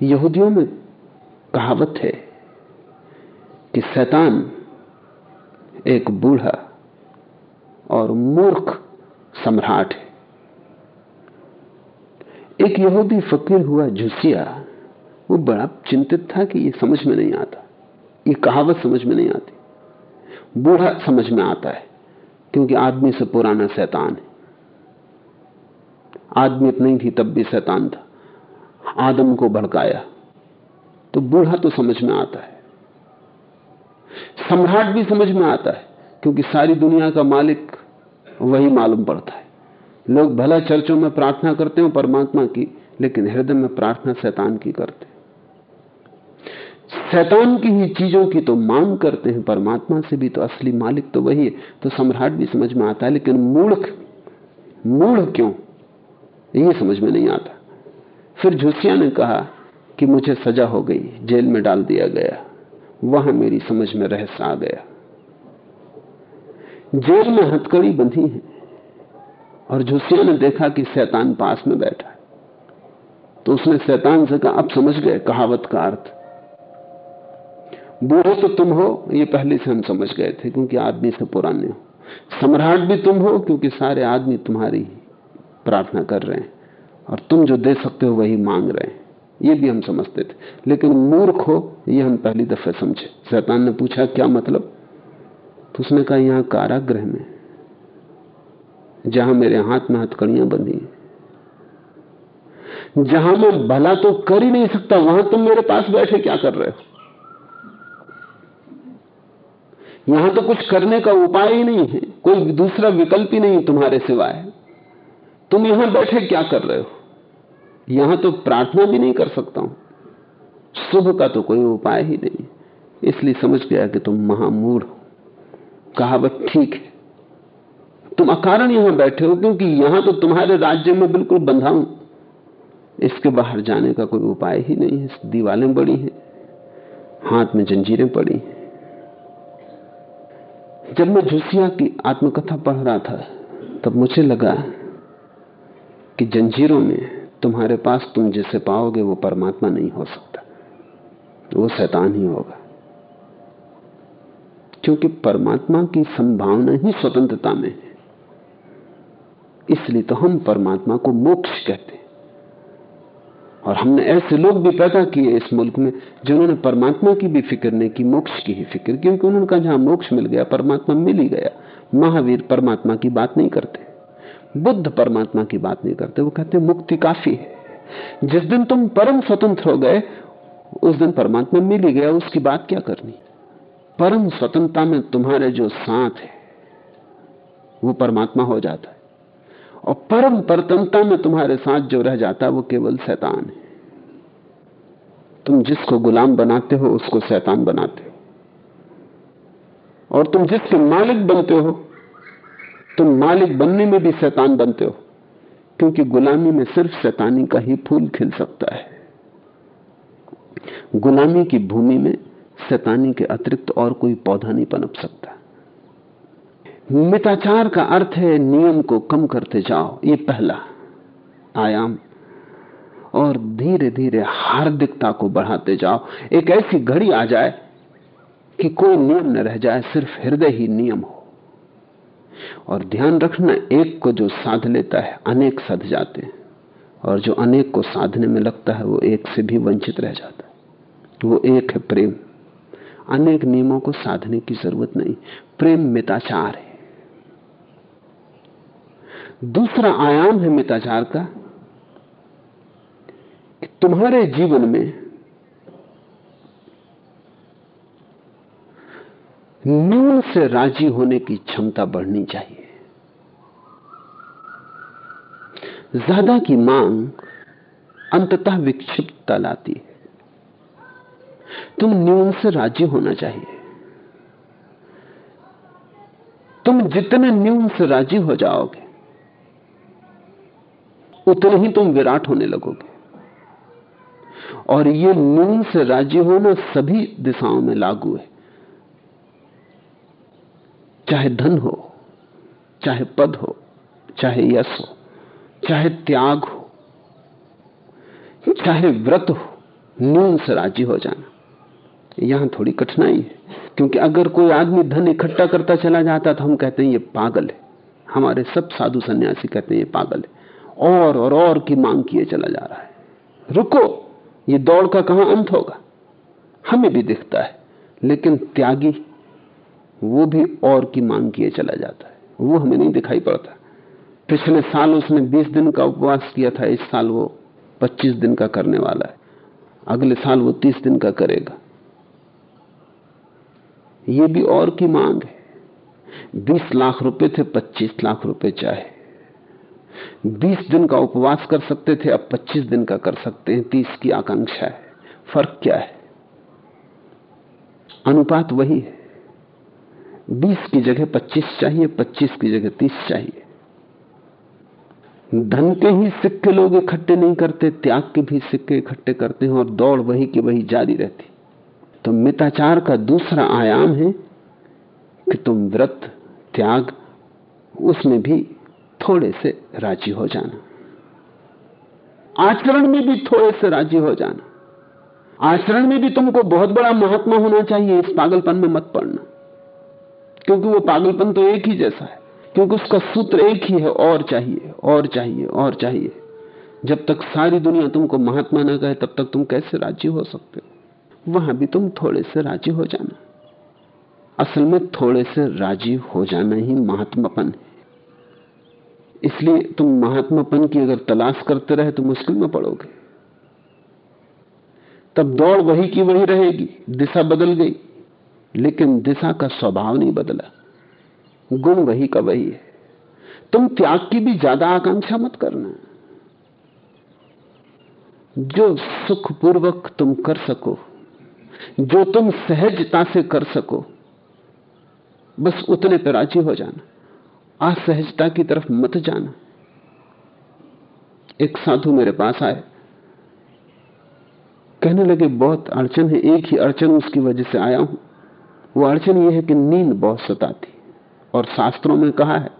यहूदियों में कहावत है कि शैतान एक बूढ़ा और मूर्ख सम्राट है। एक यहूदी फकीर हुआ झुसिया वो बड़ा चिंतित था कि ये समझ में नहीं आता, ये कहावत समझ में नहीं आती। बूढ़ा समझ में आता है, क्योंकि आदमी से पुराना शैतान है। आदमी इतना ही थी, तब भी शैतान था। आदम को भड़काया। तो बूढ़ा तो समझ में आता है। सम्राट भी समझ में आता है, क्योंकि सारी दुनिया का मालिक वही मालूम पड़ता है। लोग भला चर्चों में प्रार्थना करते हो, परमात्मा की, लेकिन हृदय में प्रार्थना शैतान की करते शैतान की ही चीज़ों की तो मांग करते हैं, परमात्मा से भी तो असली मालिक तो वही है। तो सम्राट भी समझ में आता है, लेकिन मूर्ख मूढ़ क्यों? ये समझ में नहीं आता। फिर झुसिया ने कहा कि मुझे सजा हो गई, जेल में डाल दिया गया। वहाँ मेरी समझ में रहस्य आ गया। जेल में हथकड़ी बंधी है और झुसिया ने देखा कि शैतान पास में बैठा है। तो उसने शैतान से कहा, अब समझ गए कहावत का अर्थ। बूढ़े तो तुम हो, ये पहले से हम समझ गए थे, क्योंकि आदमी से पुराने हो। सम्राट भी तुम हो, क्योंकि सारे आदमी तुम्हारी प्रार्थना कर रहे हैं। और तुम जो दे सकते हो वही मांग रहे हैं। ये भी हम समझते थे। लेकिन मूर्ख हो, ये हम पहली दफे समझे। शैतान ने पूछा, क्या मतलब? तो उसने कहा, यहाँ कारागृह में, जहाँ मेरे हाथ में हथकड़ियाँ बंधी जहाँ मैं भला तो कर ही नहीं सकता, वहाँ तुम मेरे पास बैठे क्या कर रहे हो? यहाँ तो कुछ करने का उपाय ही नहीं है। कोई दूसरा विकल्प ही नहीं तुम्हारे सिवाय। तुम यहाँ बैठे क्या कर रहे हो? यहाँ तो प्रार्थना भी नहीं कर सकता हूँ। शुभ का तो कोई उपाय ही नहीं। इसलिए समझ गया कि तुम महामूढ़ हो। कहावत ठीक है। तुम अकारण यहाँ बैठे हो, क्योंकि यहाँ तो तुम्हारे राज्य में बिल्कुल बंधा हूँ। इसके बाहर जाने का कोई उपाय ही नहीं है। दीवालें बड़ी हैं, हाथ में जंजीरें पड़ी हैं। जब मैं झुसिया की आत्मकथा पढ़ रहा था, तब मुझे लगा कि जंजीरों में तुम्हारे पास तुम जिसे पाओगे वो परमात्मा नहीं हो सकता। वो शैतान ही होगा। क्योंकि परमात्मा की संभावना ही स्वतंत्रता में है। इसलिए तो हम परमात्मा को मोक्ष कहते हैं। और हमने ऐसे लोग भी पैदा किए इस मुल्क में, जिन्होंने परमात्मा की भी फ़िक्र नहीं की, मोक्ष की ही फ़िक्र, क्योंकि उन्होंने कहा, जहाँ मोक्ष मिल गया, परमात्मा मिल ही गया। महावीर परमात्मा की बात नहीं करते। बुद्ध परमात्मा की बात नहीं करते, वो कहते मुक्ति काफ़ी है। जिस दिन तुम परम स्वतंत्र हो गए, उस दिन परमात्मा मिल ही गया, उसकी बात क्या करनी? परम स्वतंत्रता में तुम्हारे जो साथ है, वो परमात्मा हो जाता है। और परम परतंत्रता में तुम्हारे साथ जो रह जाता है, वो केवल शैतान है। तुम जिसको गुलाम बनाते हो, उसको शैतान बनाते हो। और तुम जिसके मालिक बनते हो तुम मालिक बनने में भी शैतान बनते हो, क्योंकि गुलामी में सिर्फ़ शैतानी का ही फूल खिल सकता है। गुलामी की भूमि में शैतानी के अतिरिक्त और कोई पौधा नहीं पनप सकता। मिताचार का अर्थ है नियम को कम करते जाओ, ये पहला आयाम। और धीरे धीरे हार्दिकता को बढ़ाते जाओ। एक ऐसी घड़ी आ जाए कि कोई नियम न रह जाए, सिर्फ़ हृदय ही नियम हो। और ध्यान रखना, एक को जो साध लेता है, अनेक सध जाते हैं। और जो अनेक को साधने में लगता है, वो एक से भी वंचित रह जाता है। वो एक है प्रेम। अनेक नियमों को साधने की ज़रूरत नहीं। प्रेम मिताचार है। दूसरा आयाम है मिताचार का, कि तुम्हारे जीवन में न्यून से राज़ी होने की क्षमता बढ़नी चाहिए। ज़्यादा की मांग अंततः विक्षिप्तता लाती है। तुम न्यून से राज़ी होना चाहिए। तुम जितने न्यून से राज़ी हो जाओगे, उतने ही तुम विराट होने लगोगे। और ये न्यून से राज़ी होना सभी दिशाओं में लागू है। चाहे धन हो, चाहे पद हो, चाहे यश हो, चाहे त्याग हो, चाहे व्रत हो, न्यून से राज़ी हो जाना। यहाँ थोड़ी कठिनाई है, क्योंकि अगर कोई आदमी धन इकट्ठा करता चला जाता तो हम कहते हैं ये पागल है। हमारे सब साधु सन्यासी कहते हैं ये पागल है। और और और की मांग किए चला जा रहा है। रुको, ये दौड़ का कहाँ अंत होगा? हमें भी दिखता है, लेकिन त्यागी वो भी और की मांग किए चला जाता है। वो हमें नहीं दिखाई पड़ता। पिछले साल उसने 20 दिन का उपवास किया था, इस साल वो 25 दिन का करने वाला है। अगले साल वो 30 दिन का करेगा। ये भी और की मांग है। 20 लाख रुपए थे 25 लाख रुपए चाहे। 20 दिन का उपवास कर सकते थे, अब 25 दिन का कर सकते हैं। 30 की आकांक्षा है। फ़र्क क्या है? अनुपात वही है। 20 की जगह 25 चाहिए 25 की जगह 30 चाहिए। धन के ही सिक्के लोग इकट्ठे नहीं करते, त्याग के भी सिक्के इकट्ठे करते हैं और दौड़ वही की वही जारी रहती। तो मिताचार का दूसरा आयाम है कि तुम व्रत, त्याग, उसमें भी थोड़े से राज़ी हो जाना। आचरण में भी थोड़े से राज़ी हो जाना। आचरण में भी तुमको बहुत बड़ा महात्मा होना चाहिए, इस पागलपन में मत पड़ना। क्योंकि वो पागलपन तो एक ही जैसा है। क्योंकि उसका सूत्र एक ही है, और चाहिए और चाहिए और चाहिए। जब तक सारी दुनिया तुमको महात्मा ना कहे, तब तक तुम कैसे राज़ी हो सकते हो? वहाँ भी तुम थोड़े से राज़ी हो जाना। असल में थोड़े से राज़ी हो जाना ही महात्मापन है। इसलिए तुम महात्मापन की अगर तलाश करते रहे तो मुश्किल में पड़ोगे। तब दौड़ वही की वही रहेगी, दिशा बदल गई। लेकिन दिशा का स्वभाव नहीं बदला। गुण वही का वही है। तुम त्याग की भी ज़्यादा आकांक्षा मत करना। जो सुखपूर्वक तुम कर सको, जो तुम सहजता से कर सको, बस उतने पर राज़ी हो जाना। असहजता की तरफ़ मत जाना। एक साधु मेरे पास आए। कहने लगे, बहुत अड़चन है, एक ही अड़चन उसकी वजह से आया हूँ। वो अड़चन यह है कि नींद बहुत सताती और शास्त्रों में कहा है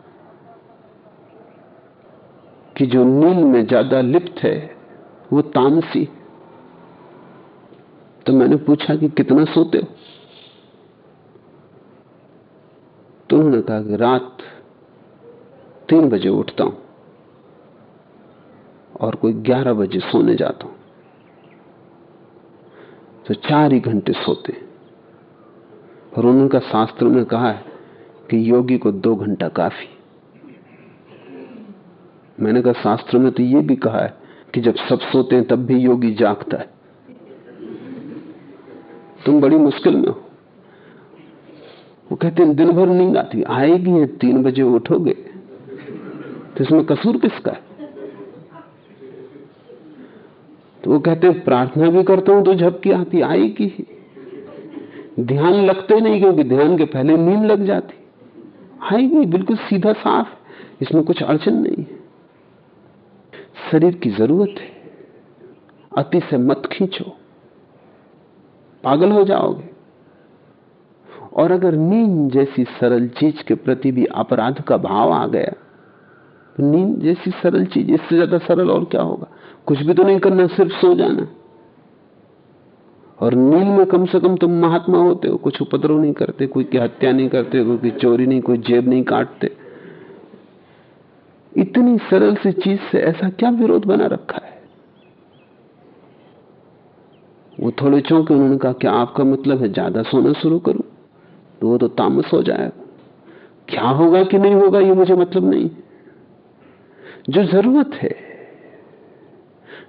कि जो नींद में ज़्यादा लिप्त है, वो तामसी तो मैंने पूछा कि कितना सोते हो? तो उन्होंने कहा कि रात तीन बजे उठता हूँ और कोई ग्यारह बजे सोने जाता हूँ। तो चार ही घंटे सोते और उन्होंने शास्त्र में कहा है कि योगी को दो घंटा काफ़ी। मैंने कहा, शास्त्र में तो यह भी कहा है कि जब सब सोते हैं, तब भी योगी जागता है। तुम बड़ी मुश्किल में हो। वो कहते हैं, दिन भर नींद आती आएगी है, तीन बजे उठोगे। तो इसमें कसूर किसका है? तो वो कहते हैं, प्रार्थना भी करता हूँ तो झपकी आती आएगी ध्यान लगते नहीं क्योंकि ध्यान के पहले नींद लग जाती। आएगी बिल्कुल सीधा साफ़ इसमें कुछ अड़चन नहीं है। शरीर की ज़रूरत है। अति से मत खींचो। पागल हो जाओगे। और अगर नींद जैसी सरल चीज़ के प्रति भी अपराध का भाव आ गया तो नींद जैसी सरल चीज़, इससे ज़्यादा सरल और क्या होगा? कुछ भी तो नहीं करना, सिर्फ़ सो जाना। और नील में कम से कम तुम महात्मा होते हो, कुछ उपद्रव नहीं करते, कोई की हत्या नहीं करते, कोई की चोरी नहीं, कोई जेब नहीं काटते। इतनी सरल सी चीज़ से ऐसा क्या विरोध बना रखा है? वो थोड़े चौंके, उन्होंने कहा क्या आपका मतलब है ज़्यादा सोना शुरू करूँ तो वो तो तामस हो जाएगा। क्या होगा कि नहीं होगा, ये मुझे मतलब नहीं। जो ज़रूरत है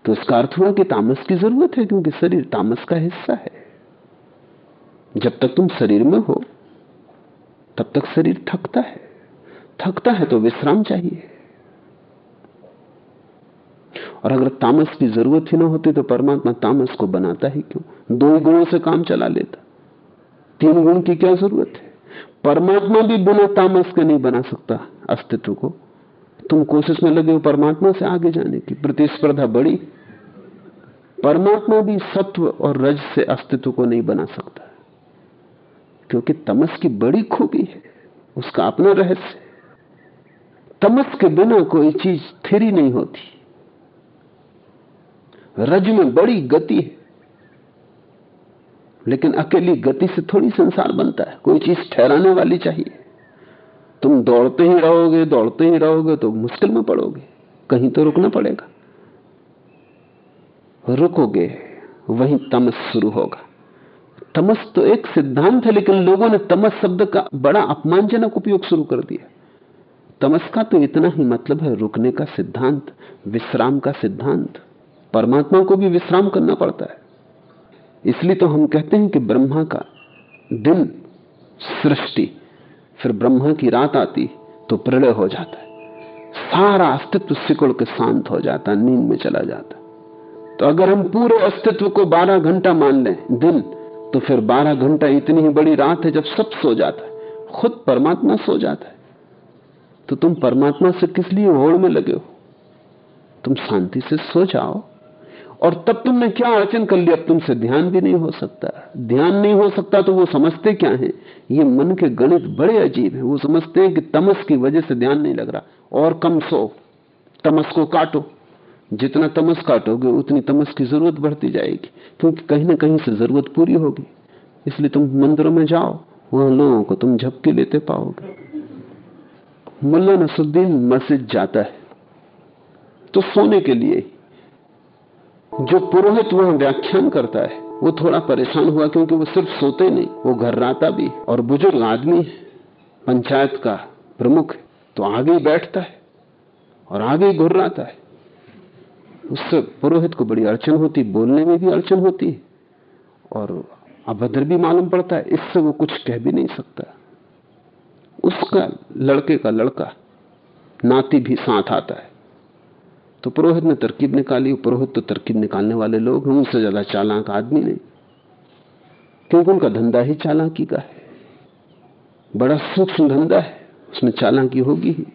तो उसका अर्थ हुआ कि तामस की ज़रूरत है, क्योंकि शरीर तामस का हिस्सा है। जब तक तुम शरीर में हो, तब तक शरीर थकता है। थकता है तो विश्राम चाहिए। और अगर तामस की ज़रूरत ही ना होती तो परमात्मा तामस को बनाता ही क्यों? दो ही गुणों से काम चला लेता। तीन गुण की क्या ज़रूरत है? परमात्मा भी बिना तामस के नहीं बना सकता अस्तित्व को। तुम कोशिश में लगे हो परमात्मा से आगे जाने की। प्रतिस्पर्धा बड़ी। परमात्मा भी सत्व और रज से अस्तित्व को नहीं बना सकता। क्योंकि तमस की बड़ी खूबी है, उसका अपना रहस्य तमस के बिना कोई चीज़ स्थिर नहीं होती। रज में बड़ी गति है। लेकिन अकेली गति से थोड़ी संसार बनता है। कोई चीज़ ठहराने वाली चाहिए। तुम दौड़ते ही रहोगे, दौड़ते ही रहोगे तो मुश्किल में पड़ोगे। कहीं तो रुकना पड़ेगा। रुकोगे, वहीं तमस शुरू होगा। तमस तो एक सिद्धांत है, लेकिन लोगों ने तमस शब्द का बड़ा अपमानजनक उपयोग शुरू कर दिया। तमस का तो इतना ही मतलब है, रुकने का सिद्धांत, विश्राम का सिद्धांत। परमात्मा को भी विश्राम करना पड़ता है। इसलिए तो हम कहते हैं कि ब्रह्मा का दिन सृष्टि फिर ब्रह्मा की रात आती तो प्रलय हो जाता है। सारा अस्तित्व सिकुड़ के शांत हो जाता है नींद में चला जाता। तो अगर हम पूरे अस्तित्व को 12 घंटा मान लें, दिन तो फिर 12 घंटा इतनी ही बड़ी रात है जब सब सो जाता है। खुद परमात्मा सो जाता है। तो तुम परमात्मा से किस लिए होड़ में लगे हो? तुम शांति से सो जाओ। और तब तुमने क्या अड़चन कर ली? अब तुमसे ध्यान भी नहीं हो सकता। ध्यान नहीं हो सकता तो वो समझते क्या है? ये मन के गणित बड़े अजीब है। वो समझते हैं कि तमस की वजह से ध्यान नहीं लग रहा। और कम सो। तमस को काटो। जितना तमस काटोगे, उतनी तमस की ज़रूरत बढ़ती जाएगी। क्योंकि कहीं ना कहीं से ज़रूरत पूरी होगी। इसलिए तुम मंदिरों में जाओ। वहाँ लोगों को तुम झपके लेते पाओगे। मुल्ला नसुद्दीन मस्जिद जाता है। तो सोने के लिए जो पुरोहित वहाँ व्याख्यान करता है, वो थोड़ा परेशान हुआ क्योंकि वो सिर्फ़ सोते नहीं, वो घर राता भी और बुज़ुर्ग आदमी है, पंचायत का प्रमुख है तो आगे बैठता है और आगे घुर्राता है। उससे पुरोहित को बड़ी अड़चन होती, बोलने में भी अड़चन होती और अभद्र भी मालूम पड़ता है, इससे वो कुछ कह भी नहीं सकता। उसका लड़के का लड़का नाती भी साथ आता है। तो पुरोहित ने तरकीब निकाली, पुरोहित तो तरकीब निकालने वाले लोग हैं, उनसे ज़्यादा चालाक आदमी नहीं। क्योंकि उनका धंधा ही चालाकी का है। बड़ा सूक्ष्म धंधा है, उसमें चालाकी होगी ही।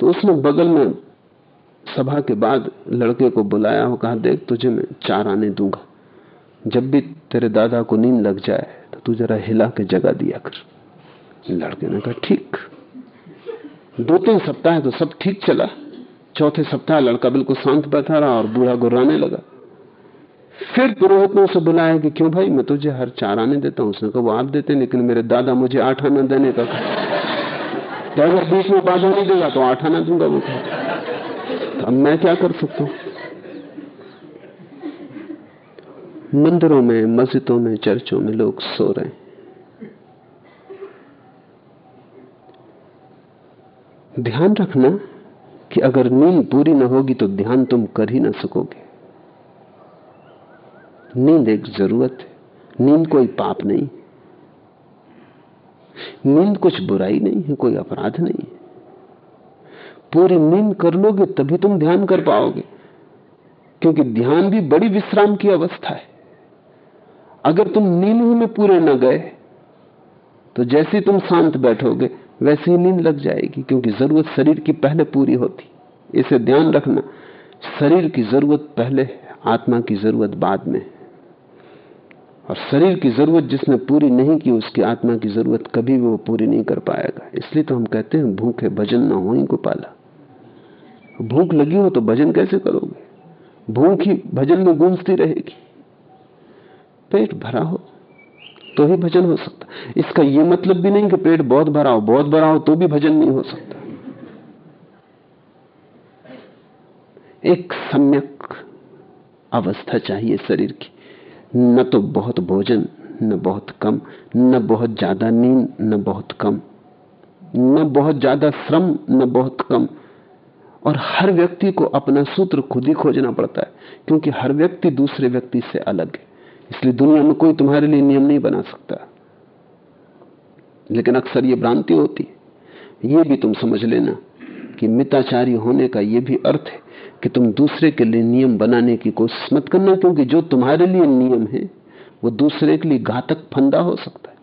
तो उसने बगल में सभा के बाद लड़के को बुलाया और कहा, देख तुझे मैं चार आने दूँगा। जब भी तेरे दादा को नींद लग जाए तो तू जरा हिला के जगा दिया कर। लड़के ने कहा, ठीक। दो तीन सप्ताह तो सब ठीक चला। चौथे सप्ताह लड़का बिल्कुल शांत बैठा रहा और बूढ़ा गुर्राने लगा। फिर पुरोहित ने उसे बुलाया कि क्यों भाई, मैं तुझे हर चार आने देता हूँ। उसने कहा, वो आप देते लेकिन मेरे दादा मुझे आठ आना देने का तो अगर बीच में बाधा नहीं देगा तो आठ आना दूँगा वो तो अब मैं क्या कर सकता हूँ? मंदिरों में, मस्जिदों में, चर्चों में लोग सो रहे हैं। ध्यान रखना कि अगर नींद पूरी ना होगी तो ध्यान तुम कर ही ना सकोगे। नींद एक ज़रूरत है। नींद कोई पाप नहीं। नींद कुछ बुराई नहीं है, कोई अपराध नहीं है। पूरी नींद कर लोगे तभी तुम ध्यान कर पाओगे। क्योंकि ध्यान भी बड़ी विश्राम की अवस्था है। अगर तुम नींद में पूरे न गए तो जैसे तुम शांत बैठोगे वैसे ही नींद लग जाएगी, क्योंकि ज़रूरत शरीर की पहले पूरी होती। इसे ध्यान रखना, शरीर की ज़रूरत पहले, आत्मा की ज़रूरत बाद में। और शरीर की ज़रूरत जिसने पूरी नहीं की, उसकी आत्मा की ज़रूरत कभी भी वो पूरी नहीं कर पाएगा। इसलिए तो हम कहते हैं, भूखे भजन ना हो को पाला भूख लगी हो तो भजन कैसे करोगे? भूख ही भजन में गूंजती रहेगी। पेट भरा हो। तो ही भजन हो सकता इसका यह मतलब भी नहीं कि पेट बहुत भरा हो, बहुत भरा हो तो भी भजन नहीं हो सकता। एक सम्यक अवस्था चाहिए शरीर की। न तो बहुत भोजन, न बहुत कम, न बहुत ज़्यादा नींद, न बहुत कम। न बहुत ज़्यादा श्रम, न बहुत कम। और हर व्यक्ति को अपना सूत्र खुद ही खोजना पड़ता है, क्योंकि हर व्यक्ति दूसरे व्यक्ति से अलग है। इसलिए दुनिया में कोई तुम्हारे लिए नियम नहीं बना सकता। लेकिन अक्सर ये भ्रांति होती ये भी तुम समझ लेना कि मिताचारी होने का यह भी अर्थ है कि तुम दूसरे के लिए नियम बनाने की कोशिश मत करना, क्योंकि जो तुम्हारे लिए नियम है, वो दूसरे के लिए घातक फंदा हो सकता है।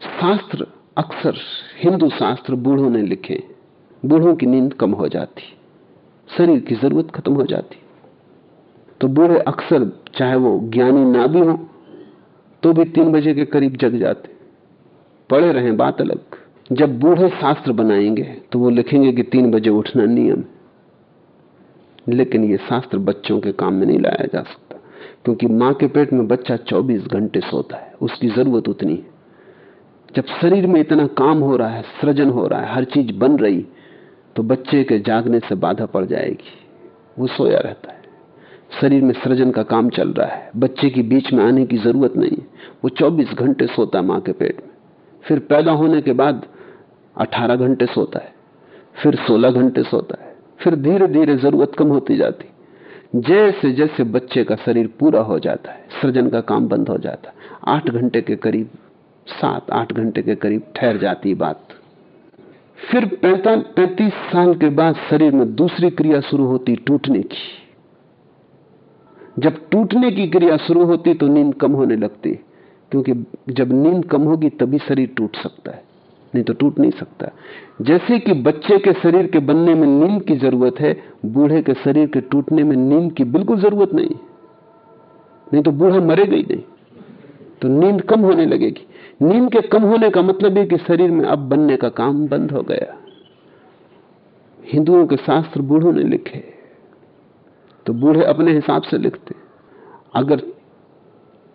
शास्त्र, अक्सर हिंदू शास्त्र बूढ़ों ने लिखे बूढ़ों की नींद कम हो जाती, शरीर की ज़रूरत खत्म हो जाती। तो बूढ़े अक्सर, चाहे वो ज्ञानी ना भी हो तो भी तीन बजे के करीब जग जाते। पड़े रहे बात अलग। जब बूढ़े शास्त्र बनाएँगे तो वो लिखेंगे कि तीन बजे उठना नियम। लेकिन ये शास्त्र बच्चों के काम में नहीं लाया जा सकता, क्योंकि माँ के पेट में बच्चा 24 घंटे सोता है। उसकी ज़रूरत उतनी है। जब शरीर में इतना काम हो रहा है, सृजन हो रहा है, हर चीज़ बन रही तो बच्चे के जागने से बाधा पड़ जाएगी। वो सोया रहता है। शरीर में सृजन का काम चल रहा है। बच्चे की बीच में आने की ज़रूरत नहीं। वो 24 घंटे सोता है माँ के पेट में। फिर पैदा होने के बाद 18 घंटे सोता है। फिर 16 घंटे सोता है। फिर धीरे धीरे ज़रूरत कम होती जाती। जैसे जैसे बच्चे का शरीर पूरा हो जाता है, सृजन का काम बंद हो जाता है। आठ घंटे के करीब, सात, आठ घंटे के करीब ठहर जाती बात। फिर पैंतीस साल के बाद शरीर में दूसरी क्रिया शुरू होती टूटने की। जब टूटने की क्रिया शुरू होती तो नींद कम होने लगती, क्योंकि जब नींद कम होगी तभी शरीर टूट सकता है, नहीं तो टूट नहीं सकता। जैसे कि बच्चे के शरीर के बनने में नींद की ज़रूरत है, बूढ़े के शरीर के टूटने में नींद की बिल्कुल ज़रूरत नहीं। नहीं तो बूढ़ा मरेगा ही नहीं। तो नींद कम होने लगेगी। नींद के कम होने का मतलब है कि शरीर में अब बनने का काम बंद हो गया। हिंदुओं के शास्त्र बूढ़ों ने लिखे तो बूढ़े अपने हिसाब से लिखते अगर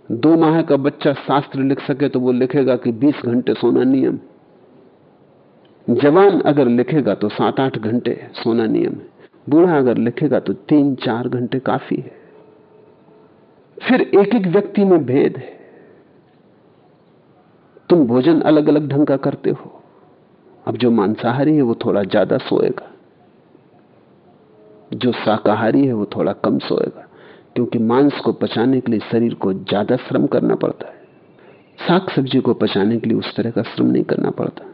दो माह का बच्चा शास्त्र लिख सके तो वो लिखेगा कि 20 घंटे सोना नियम जवान अगर लिखेगा तो सात आठ घंटे सोना नियम है। बूढ़ा अगर लिखेगा तो तीन चार घंटे काफ़ी है। फिर एक एक व्यक्ति में भेद है। तुम भोजन अलग अलग ढंग का करते हो। अब जो मांसाहारी है वो थोड़ा ज़्यादा सोएगा। जो शाकाहारी है, वो थोड़ा कम सोएगा, क्योंकि मांस को पचाने के लिए शरीर को ज़्यादा श्रम करना पड़ता है। साग सब्ज़ी को पचाने के लिए उस तरह का श्रम नहीं करना पड़ता।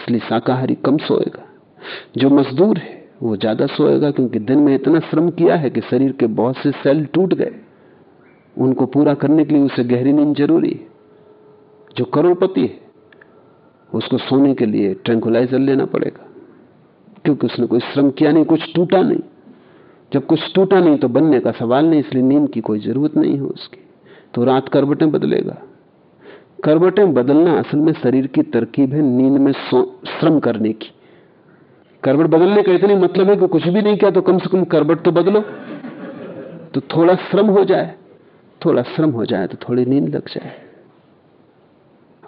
इसलिए शाकाहारी कम सोएगा। जो मजदूर है, वो ज़्यादा सोएगा, क्योंकि दिन में इतना श्रम किया है कि शरीर के बहुत से सेल टूट गए। उनको पूरा करने के लिए उसे गहरी नींद ज़रूरी जो करोड़पति है, उसको सोने के लिए ट्रैंकुलाइजर लेना पड़ेगा। क्योंकि उसने कोई श्रम किया नहीं, कुछ टूटा नहीं। जब कुछ टूटा नहीं तो बनने का सवाल नहीं, इसलिए नींद की कोई ज़रूरत नहीं है उसकी। तो रात करबटें बदलेगा। करबटें बदलना असल में शरीर की तरकीब है नींद में श्रम करने की। करबट बदलने का इतनी मतलब है कि कुछ भी नहीं किया तो कम से कम करबट तो बदलो। तो थोड़ा श्रम हो जाए, थोड़ा श्रम हो जाए तो थोड़ी नींद लग जाए।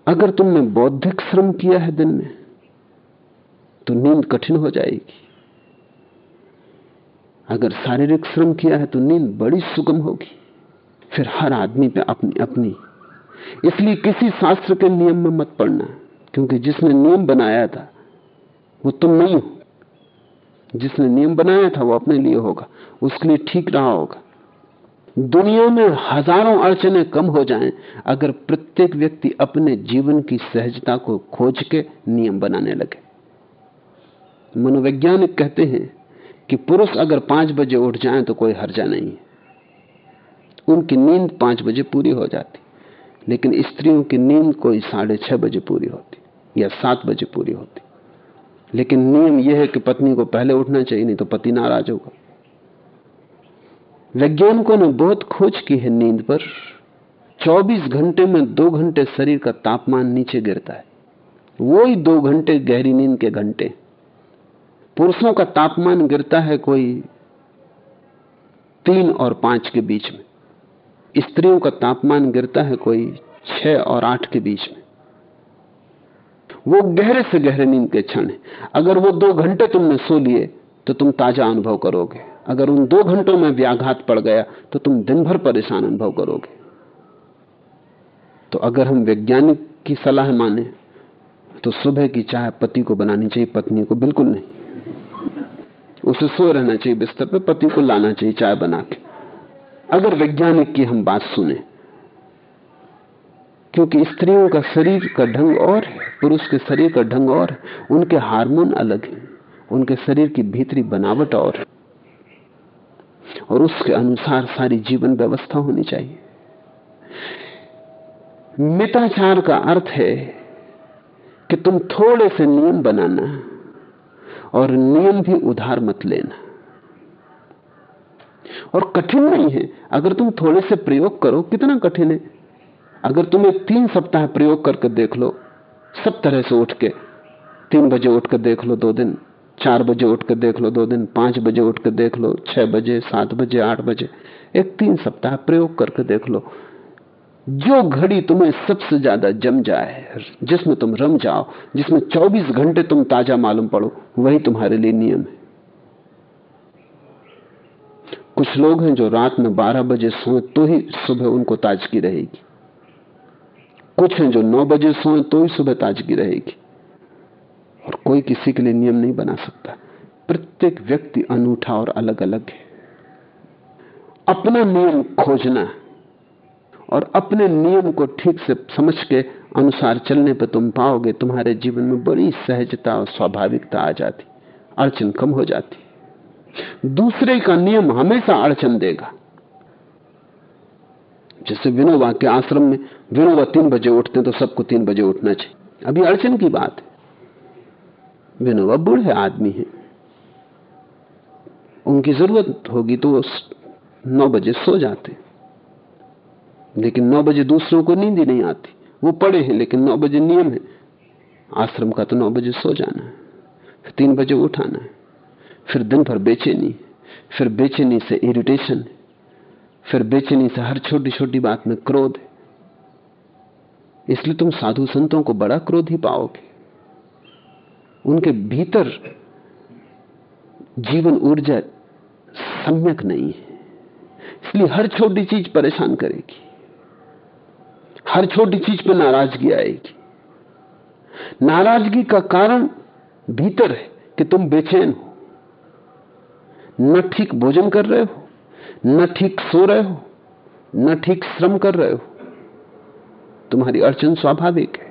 अगर तुमने बौद्धिक श्रम किया है दिन में तो नींद कठिन हो जाएगी। अगर शारीरिक श्रम किया है तो नींद बड़ी सुगम होगी। फिर हर आदमी पे अपनी अपनी। इसलिए किसी शास्त्र के नियम में मत पड़ना, क्योंकि जिसने नियम बनाया था, वो तुम नहीं हो। जिसने नियम बनाया था, वो अपने लिए होगा, उसके लिए ठीक रहा होगा। दुनिया में हज़ारों अड़चने कम हो जाएँ, अगर प्रत्येक व्यक्ति अपने जीवन की सहजता को खोज के नियम बनाने लगे। मनोवैज्ञानिक कहते हैं कि पुरुष अगर पाँच बजे उठ जाए तो कोई हर्जा नहीं। है उनकी नींद पाँच बजे पूरी हो जाती, लेकिन स्त्रियों की नींद कोई साढ़े छह बजे पूरी होती या सात बजे पूरी होती। लेकिन नियम यह है कि पत्नी को पहले उठना चाहिए, नहीं तो पति नाराज़ होगा। वैज्ञानिकों ने बहुत खोज की है नींद पर। 24 घंटे में दो घंटे शरीर का तापमान नीचे गिरता है। वो ही दो घंटे गहरी नींद के घंटे। पुरुषों का तापमान गिरता है कोई तीन और पाँच के बीच में। स्त्रियों का तापमान गिरता है कोई छह और आठ के बीच में। वो गहरे से गहरे नींद के क्षण है। अगर वो दो घंटे तुमने सो लिए तो तुम ताज़ा अनुभव करोगे। अगर उन दो घंटों में व्याघात पड़ गया तो तुम दिन भर परेशान अनुभव करोगे। तो अगर हम वैज्ञानिक की सलाह माने तो सुबह की चाय पति को बनानी चाहिए, पत्नी को बिल्कुल नहीं। उसे सो रहना चाहिए बिस्तर पे, पति को लाना चाहिए चाय बना के। अगर वैज्ञानिक की हम बात सुने, क्योंकि स्त्रियों का शरीर का ढंग और है, पुरुष के शरीर का ढंग और है, उनके हार्मोन अलग हैं, उनके शरीर की भीतरी बनावट और है, और उसके अनुसार सारी जीवन व्यवस्था होनी चाहिए। मिताचार का अर्थ है कि तुम थोड़े से नियम बनाना और नियम भी उधार मत लेना। और कठिन नहीं है। अगर तुम थोड़े से प्रयोग करो, कितना कठिन है? अगर तुम एक तीन सप्ताह प्रयोग करके देख लो, सब तरह से उठ के, तीन बजे उठ कर देख लो दो दिन, चार बजे उठ कर देख लो दो दिन, पाँच बजे उठ कर देख लो, छह बजे, सात बजे, आठ बजे, एक तीन सप्ताह प्रयोग करके देख लो। जो घड़ी तुम्हें सबसे ज़्यादा जम जाए, जिसमें तुम रम जाओ, जिसमें 24 घंटे तुम ताज़ा मालूम पड़ो, वही तुम्हारे लिए नियम है। कुछ लोग हैं जो रात में 12 बजे सोए तो ही सुबह उनको ताजगी रहेगी। कुछ हैं जो 9 बजे सोए तो ही सुबह ताजगी रहेगी। और कोई किसी के लिए नियम नहीं बना सकता। प्रत्येक व्यक्ति अनूठा और अलग अलग है। अपना नियम खोजना और अपने नियम को ठीक से समझ के अनुसार चलने पर तुम पाओगे, तुम्हारे जीवन में बड़ी सहजता और स्वाभाविकता आ जाती, अड़चन कम हो जाती। दूसरे का नियम हमेशा अड़चन देगा। जैसे विनोबा के आश्रम में विनोबा तीन बजे उठते हैं तो सबको तीन बजे उठना चाहिए। अभी अड़चन की बात है। विनोबा बूढ़े आदमी है। उनकी ज़रूरत होगी तो वो नौ बजे सो जाते। लेकिन नौ बजे दूसरों को नींद ही नहीं आती। वो पड़े हैं, लेकिन नौ बजे नियम है। आश्रम का तो नौ बजे सो जाना है, फिर तीन बजे उठाना है, फिर दिन भर बेचैनी फिर बेचैनी से इरिटेशन फिर बेचैनी से हर छोटी छोटी बात में क्रोध है। इसलिए तुम साधु संतों को बड़ा क्रोध ही पाओगे। उनके भीतर जीवन ऊर्जा सम्यक नहीं है। इसलिए हर छोटी चीज़ परेशान करेगी। हर छोटी चीज़ पर नाराज़गी आएगी। नाराज़गी का कारण भीतर है कि तुम बेचैन हो। न ठीक भोजन कर रहे हो, न ठीक सो रहे हो, न ठीक श्रम कर रहे हो। तुम्हारी अड़चन स्वाभाविक है।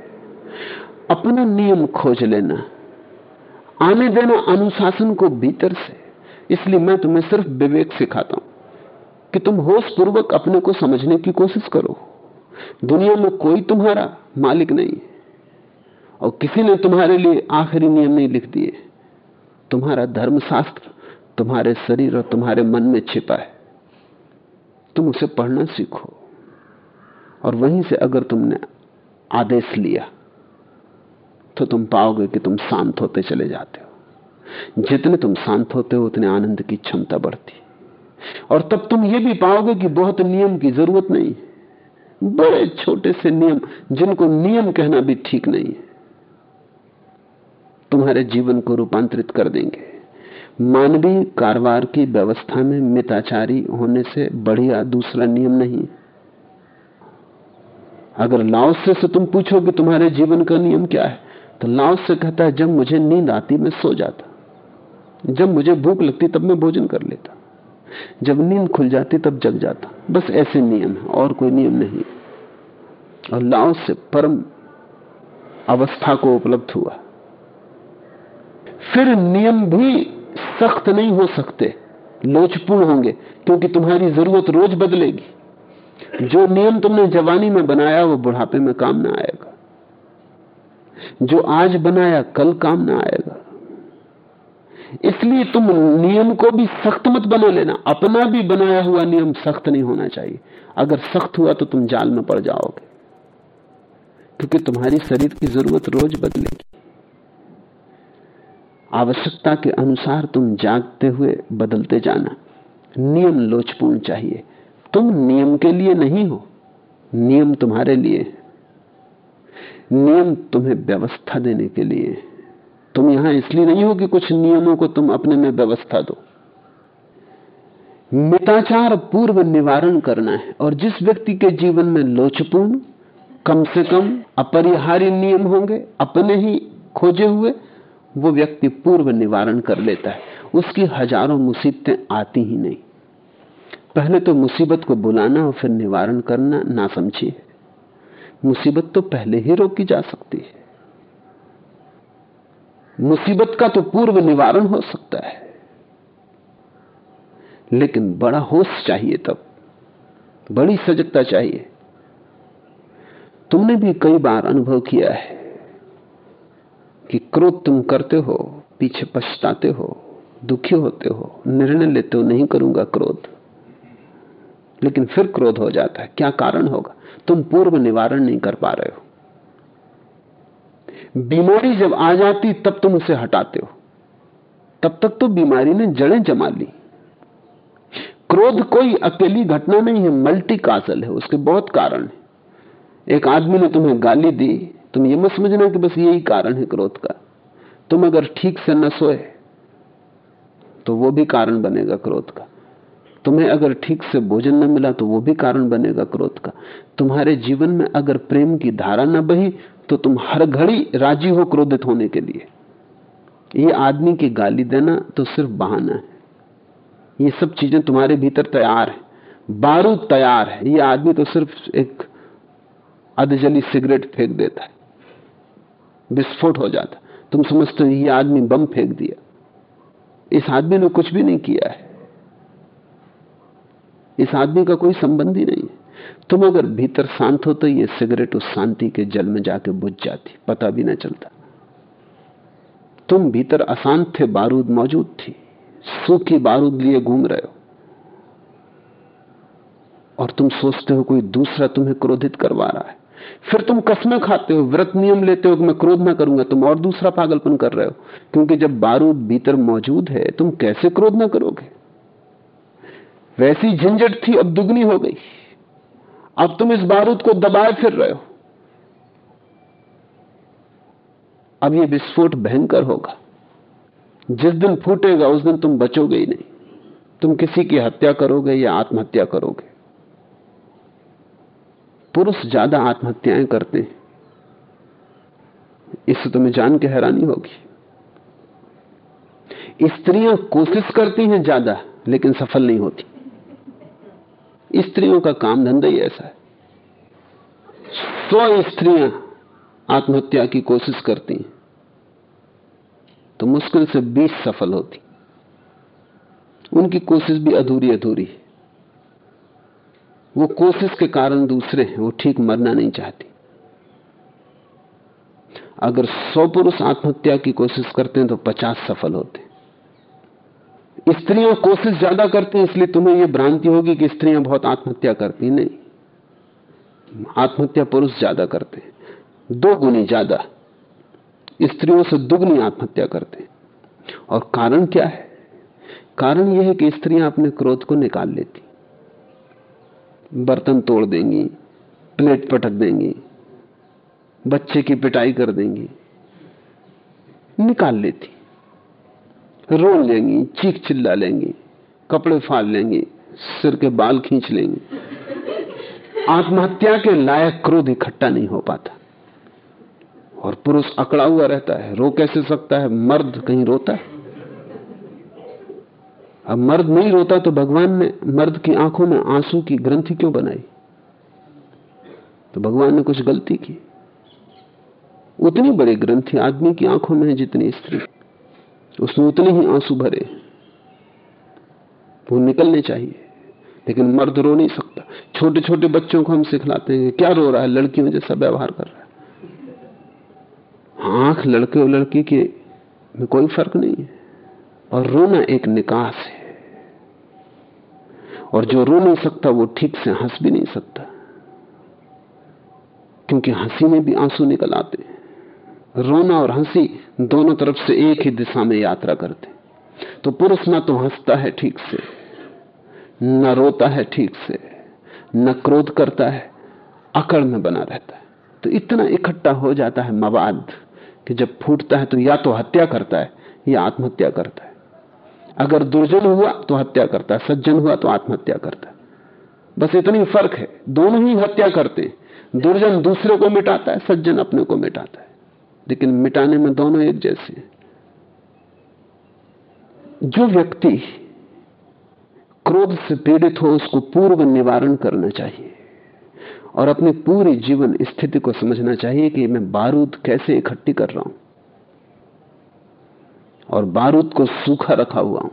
अपना नियम खोज लेना। आने देना अनुशासन को भीतर से। इसलिए मैं तुम्हें सिर्फ़ विवेक सिखाता हूँ कि तुम होश पूर्वक अपने को समझने की कोशिश करो। दुनिया में कोई तुम्हारा मालिक नहीं और किसी ने तुम्हारे लिए आखिरी नियम नहीं लिख दिए। तुम्हारा धर्मशास्त्र तुम्हारे शरीर और तुम्हारे मन में छिपा है। तुम उसे पढ़ना सीखो। और वहीं से अगर तुमने आदेश लिया तो तुम पाओगे कि तुम शांत होते चले जाते हो। जितने तुम शांत होते हो, उतने आनंद की क्षमता बढ़ती। और तब तुम यह भी पाओगे कि बहुत नियम की ज़रूरत नहीं बड़े छोटे से नियम, जिनको नियम कहना भी ठीक नहीं है। तुम्हारे जीवन को रूपांतरित कर देंगे। मानवीय कारोबार की व्यवस्था में मिताचारी होने से बढ़िया दूसरा नियम नहीं अगर लाओस से तुम पूछो कि तुम्हारे जीवन का नियम क्या है तो लाओस से कहता है, जब मुझे नींद आती, मैं सो जाता। जब मुझे भूख लगती, तब मैं भोजन कर लेता। जब नींद खुल जाती तब जग जाता। बस ऐसे नियम है, और कोई नियम नहीं। और लाओस से परम अवस्था को उपलब्ध हुआ। फिर नियम भी सख्त नहीं हो सकते। लोचपूर्ण होंगे, क्योंकि तुम्हारी ज़रूरत रोज बदलेगी। जो नियम तुमने जवानी में बनाया, वो बुढ़ापे में काम ना आएगा। जो आज बनाया, कल काम ना आएगा। इसलिए तुम नियम को भी सख्त मत बना लेना। अपना भी बनाया हुआ नियम सख्त नहीं होना चाहिए। अगर सख्त हुआ तो तुम जाल में पड़ जाओगे। क्योंकि तुम्हारी शरीर की ज़रूरत रोज बदलेगी। आवश्यकता के अनुसार तुम जागते हुए बदलते जाना। नियम लोचपूर्ण चाहिए। तुम नियम के लिए नहीं हो। नियम तुम्हारे लिए नियम तुम्हें व्यवस्था देने के लिए तुम यहाँ इसलिए नहीं हो कि कुछ नियमों को तुम अपने में व्यवस्था दो। मिताचार पूर्व निवारण करना है और जिस व्यक्ति के जीवन में लोचपूर्ण, कम से कम अपरिहार्य नियम होंगे, अपने ही खोजे हुए, वो व्यक्ति पूर्व निवारण कर लेता है। उसकी हज़ारों मुसीबतें आती ही नहीं। पहले तो मुसीबत को बुलाना और फिर निवारण करना ना समझिए मुसीबत तो पहले ही रोकी जा सकती है। मुसीबत का तो पूर्व निवारण हो सकता है। लेकिन बड़ा होश चाहिए तब। बड़ी सजगता चाहिए। तुमने भी कई बार अनुभव किया है कि क्रोध तुम करते हो, पीछे पछताते हो, दुखी होते हो, निर्णय लेते हो, नहीं करूँगा क्रोध। लेकिन फिर क्रोध हो जाता है। क्या कारण होगा? तुम पूर्व निवारण नहीं कर पा रहे हो। बीमारी जब आ जाती, तब तुम उसे हटाते हो। तब तक तो बीमारी ने जड़ें जमा ली। क्रोध कोई अकेली घटना नहीं है मल्टी काजल है, उसके बहुत कारण है। एक आदमी ने तुम्हें गाली दी, तुम ये मत समझना कि बस यही कारण है क्रोध का। तुम अगर ठीक से न सोए तो वो भी कारण बनेगा क्रोध का। तुम्हें अगर ठीक से भोजन न मिला तो वो भी कारण बनेगा क्रोध का। तुम्हारे जीवन में अगर प्रेम की धारा न बही तो तुम हर घड़ी राज़ी हो क्रोधित होने के लिए। ये आदमी की गाली देना तो सिर्फ़ बहाना है। ये सब चीज़ें तुम्हारे भीतर तैयार है। बारूद तैयार है। ये आदमी तो सिर्फ़ एक अधजली सिगरेट फेंक देता है। विस्फोट हो जाता तुम समझते हो ये आदमी बम फेंक दिया। इस आदमी ने कुछ भी नहीं किया है। इस आदमी का कोई संबंध ही नहीं है। तुम अगर भीतर शांत हो तो ये सिगरेट उस शांति के जल में जाके बुझ जाती, पता भी ना चलता। तुम भीतर अशांत थे, बारूद मौजूद थी, सूखी बारूद लिए घूम रहे हो। और तुम सोचते हो कोई दूसरा तुम्हें क्रोधित करवा रहा है। फिर तुम कसमें खाते हो, व्रत नियम लेते हो कि मैं क्रोध ना करूँगा, तुम और दूसरा पागलपन कर रहे हो। क्योंकि जब बारूद भीतर मौजूद है, तुम कैसे क्रोध ना करोगे? वैसी झंझट थी, अब दुगनी हो गई। अब तुम इस बारूद को दबाए फिर रहे हो। अब यह विस्फोट भयंकर होगा। जिस दिन फूटेगा, उस दिन तुम बचोगे ही नहीं। तुम किसी की हत्या करोगे या आत्महत्या करोगे। पुरुष ज़्यादा आत्महत्याएँ करते हैं। इससे तुम्हें जान के हैरानी होगी। स्त्रियाँ कोशिश करती हैं ज़्यादा, लेकिन सफल नहीं होती। स्त्रियों का काम धंधा ही ऐसा है। सौ स्त्रियाँ आत्महत्या की कोशिश करती हैं तो मुश्किल से बीस सफल होती। उनकी कोशिश भी अधूरी अधूरी है। वो कोशिश के कारण दूसरे हैं, वो ठीक मरना नहीं चाहती। अगर सौ पुरुष आत्महत्या की कोशिश करते हैं तो पचास सफल होते स्त्रियाँ कोशिश ज़्यादा करती हैं, इसलिए तुम्हें यह भ्रांति होगी कि स्त्रियाँ बहुत आत्महत्या करती नहीं। आत्महत्या पुरुष ज़्यादा करते हैं, दो गुनी ज़्यादा। स्त्रियों से दुगनी आत्महत्या करते हैं। और कारण क्या है? कारण यह है कि स्त्रियाँ अपने क्रोध को निकाल लेती बर्तन तोड़ देंगी, प्लेट पटक देंगी, बच्चे की पिटाई कर देंगी, निकाल लेती रो लेंगी, चीख चिल्ला लेंगी, कपड़े फाड़ लेंगी, सिर के बाल खींच लेंगी। आत्महत्या के लायक क्रोध इकट्ठा नहीं हो पाता। और पुरुष अकड़ा हुआ रहता है, रो कैसे सकता है? मर्द कहीं रोता है। अब मर्द नहीं रोता तो भगवान ने मर्द की आँखों में आँसू की ग्रंथि क्यों बनाई? तो भगवान ने कुछ गलती की। उतनी बड़ी ग्रंथि आदमी की आँखों में है जितनी स्त्री। उसमें उतने ही आँसू भरे। वो निकलने चाहिए। लेकिन मर्द रो नहीं सकता। छोटे छोटे बच्चों को हम सिखलाते हैं क्या रो रहा है? लड़कियों जैसा व्यवहार कर रहा है। आँख लड़के और लड़की के में कोई फ़र्क नहीं है। और रोना एक निकास है। और जो रो नहीं सकता, वो ठीक से हंस भी नहीं सकता। क्योंकि हँसी में भी आँसू निकल आते हैं। रोना और हँसी दोनों तरफ़ से एक ही दिशा में यात्रा करते। तो पुरुष ना तो हंसता है ठीक से, न रोता है ठीक से, न क्रोध करता है, अकड़ में बना रहता है। तो इतना इकट्ठा हो जाता है मवाद कि जब फूटता है तो या तो हत्या करता है या आत्महत्या करता है। अगर दुर्जन हुआ तो हत्या करता है, सज्जन हुआ तो आत्महत्या करता है। बस इतनी फ़र्क है, दोनों ही हत्या करते हैं। दुर्जन दूसरे को मिटाता है, सज्जन अपने को मिटाता है। लेकिन मिटाने में दोनों एक जैसे जो व्यक्ति क्रोध से पीड़ित हो, उसको पूर्व निवारण करना चाहिए और अपनी पूरी जीवन स्थिति को समझना चाहिए कि मैं बारूद कैसे इकट्ठी कर रहा हूँ और बारूद को सूखा रखा हुआ हूँ।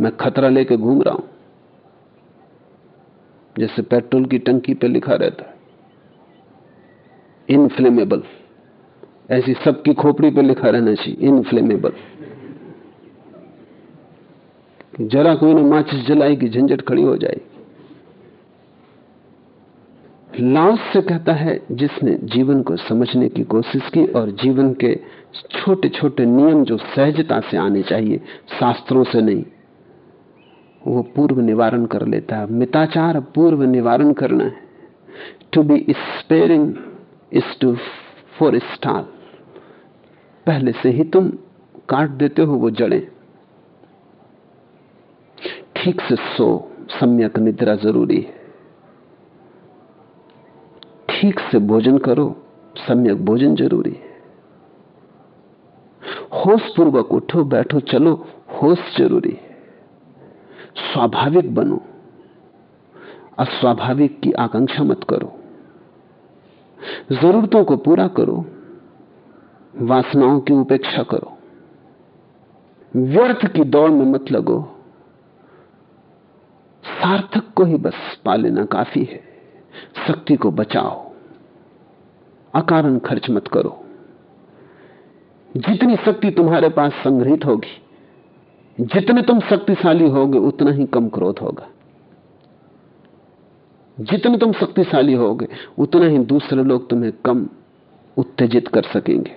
मैं खतरा लेके घूम रहा हूँ। जैसे पेट्रोल की टंकी पे लिखा रहता है इनफ्लेमेबल ऐसी सबकी खोपड़ी पर लिखा रहना चाहिए इनफ्लेमेबल जरा कोई ने माचिस जलाएगी झंझट खड़ी हो जाएगी लाउस से कहता है, जिसने जीवन को समझने की कोशिश की और जीवन के छोटे छोटे नियम जो सहजता से आने चाहिए, शास्त्रों से नहीं, वो पूर्व निवारण कर लेता है। मिताचार पूर्व निवारण करना है। To be sparing is to forestall पहले से ही तुम काट देते हो वो जड़ें। ठीक से सो, सम्यक निद्रा ज़रूरी है। ठीक से भोजन करो, सम्यक भोजन ज़रूरी है। होश पूर्वक उठो, बैठो, चलो, होश ज़रूरी है। स्वाभाविक बनो, अस्वाभाविक की आकांक्षा मत करो। जरूरतों को पूरा करो, वासनाओं की उपेक्षा करो, व्यर्थ की दौड़ में मत लगो। सार्थक को ही बस पा लेना काफ़ी है, शक्ति को बचाओ, अकारण खर्च मत करो। जितनी शक्ति तुम्हारे पास संग्रहित होगी, जितने तुम शक्तिशाली होगे, उतना ही कम क्रोध होगा। जितने तुम शक्तिशाली होगे, उतना ही दूसरे लोग तुम्हें कम उत्तेजित कर सकेंगे।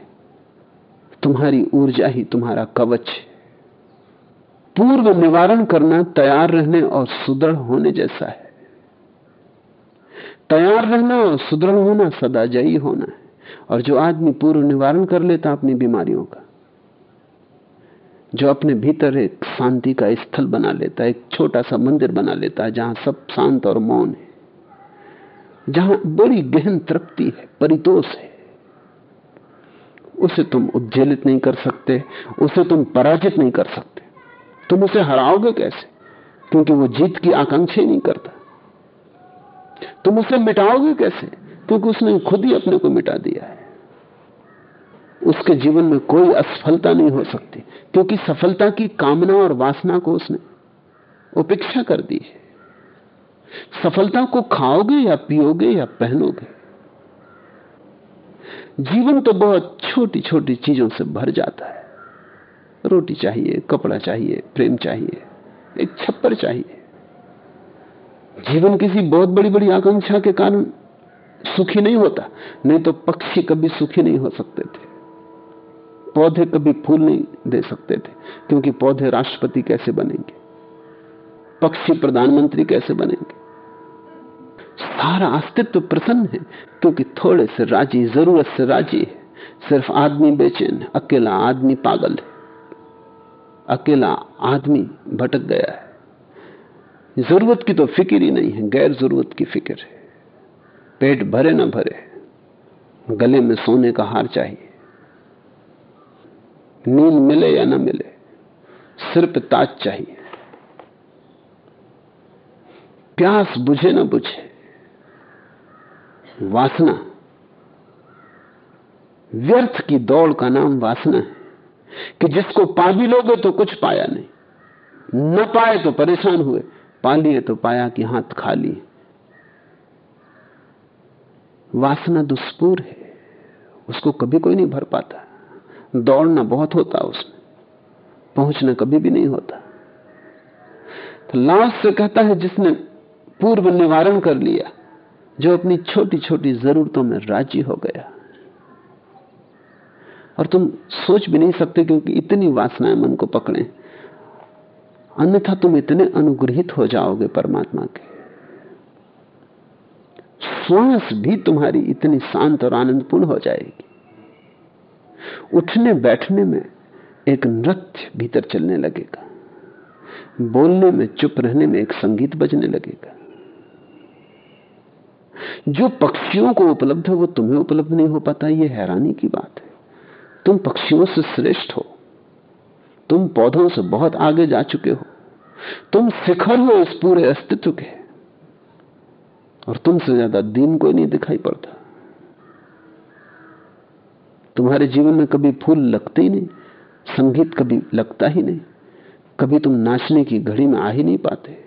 तुम्हारी ऊर्जा ही तुम्हारा कवच पूर्व निवारण करना तैयार रहने और सुदृढ़ होने जैसा है। तैयार रहना और सुदृढ़ होना सदा जयी होना है। और जो आदमी पूर्व निवारण कर लेता अपनी बीमारियों का, जो अपने भीतर एक शांति का स्थल बना लेता है एक छोटा सा मंदिर बना लेता है जहाँ सब शांत और मौन है। जहाँ बड़ी गहन तृप्ति है, परितोष है, उसे तुम उज्जैलित नहीं कर सकते, उसे तुम पराजित नहीं कर सकते। तुम उसे हराओगे कैसे? क्योंकि वो जीत की आकांक्षा ही नहीं करता। तुम उसे मिटाओगे कैसे? क्योंकि उसने खुद ही अपने को मिटा दिया है। उसके जीवन में कोई असफलता नहीं हो सकती, क्योंकि सफलता की कामना और वासना को उसने उपेक्षा कर दी है। सफलता को खाओगे या पियोगे या पहनोगे? जीवन तो बहुत छोटी छोटी चीज़ों से भर जाता है। रोटी चाहिए, कपड़ा चाहिए, प्रेम चाहिए, एक छप्पर चाहिए। जीवन किसी बहुत बड़ी बड़ी आकांक्षा के कारण सुखी नहीं होता, नहीं तो पक्षी कभी सुखी नहीं हो सकते थे। पौधे कभी फूल नहीं दे सकते थे, क्योंकि पौधे राष्ट्रपति कैसे बनेंगे? पक्षी प्रधानमंत्री कैसे बनेंगे? सारा अस्तित्व प्रसन्न है, क्योंकि थोड़े से राज़ी, ज़रूरत से राज़ी है। सिर्फ़ आदमी बेचैन अकेला आदमी पागल है। अकेला आदमी भटक गया है। ज़रूरत की तो फ़िक्र ही नहीं है, गैर ज़रूरत की फ़िक्र है। पेट भरे ना भरे, गले में सोने का हार चाहिए। नींद मिले या ना मिले, सिर पे ताज चाहिए। प्यास बुझे ना बुझे वासना। व्यर्थ की दौड़ का नाम वासना है। कि जिसको पा भी लोगे तो कुछ पाया नहीं। न पाए तो परेशान हुए। पा लिए तो पाया कि हाथ खाली वासना दुष्पूर है। उसको कभी कोई नहीं भर पाता। दौड़ना बहुत होता उसमें। पहुँचना कभी भी नहीं होता। तो लाश से कहता है, जिसने पूर्व निवारण कर लिया जो अपनी छोटी छोटी जरूरतों में राज़ी हो गया। और तुम सोच भी नहीं सकते क्योंकि इतनी वासनाएँ मन को पकड़े। अन्यथा तुम इतने अनुग्रहित हो जाओगे परमात्मा के। श्वास भी तुम्हारी इतनी शांत और आनंदपूर्ण हो जाएगी। उठने बैठने में एक नृत्य भीतर चलने लगेगा। बोलने में, चुप रहने में एक संगीत बजने लगेगा। जो पक्षियों को उपलब्ध है, वो तुम्हें उपलब्ध नहीं हो पाता, ये हैरानी की बात है। तुम पक्षियों से श्रेष्ठ हो। तुम पौधों से बहुत आगे जा चुके हो। तुम शिखर हो, इस पूरे अस्तित्व के। और तुमसे ज़्यादा दीन कोई नहीं दिखाई पड़ता। तुम्हारे जीवन में कभी फूल लगते ही नहीं, संगीत कभी लगता ही नहीं, कभी तुम नाचने की घड़ी में आ ही नहीं पाते।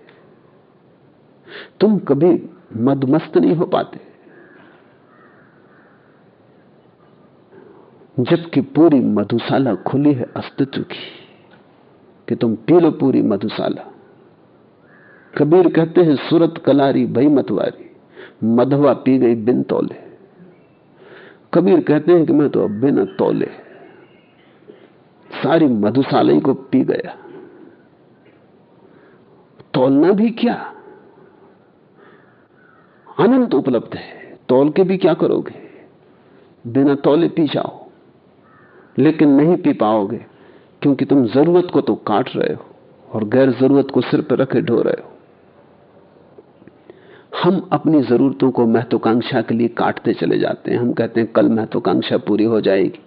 तुम कभी मदमस्त नहीं हो पाते। जबकि पूरी मधुशाला खुली है अस्तित्व की, कि तुम पी लो पूरी मधुशाला। कबीर कहते हैं, सूरत कलारी भई मतवारी, मधवा पी गई बिन तोले। कबीर कहते हैं कि मैं तो अब बिना तोले, सारी मधुशाला को पी गया। तोलना भी क्या? अनंत उपलब्ध है। तोल के भी क्या करोगे? बिना तोले पी जाओ। लेकिन नहीं पी पाओगे, क्योंकि तुम ज़रूरत को तो काट रहे हो और गैर ज़रूरत को सिर पर रखे ढो रहे हो। हम अपनी जरूरतों को महत्वाकांक्षा के लिए काटते चले जाते हैं। हम कहते हैं, कल महत्वाकांक्षा पूरी हो जाएगी,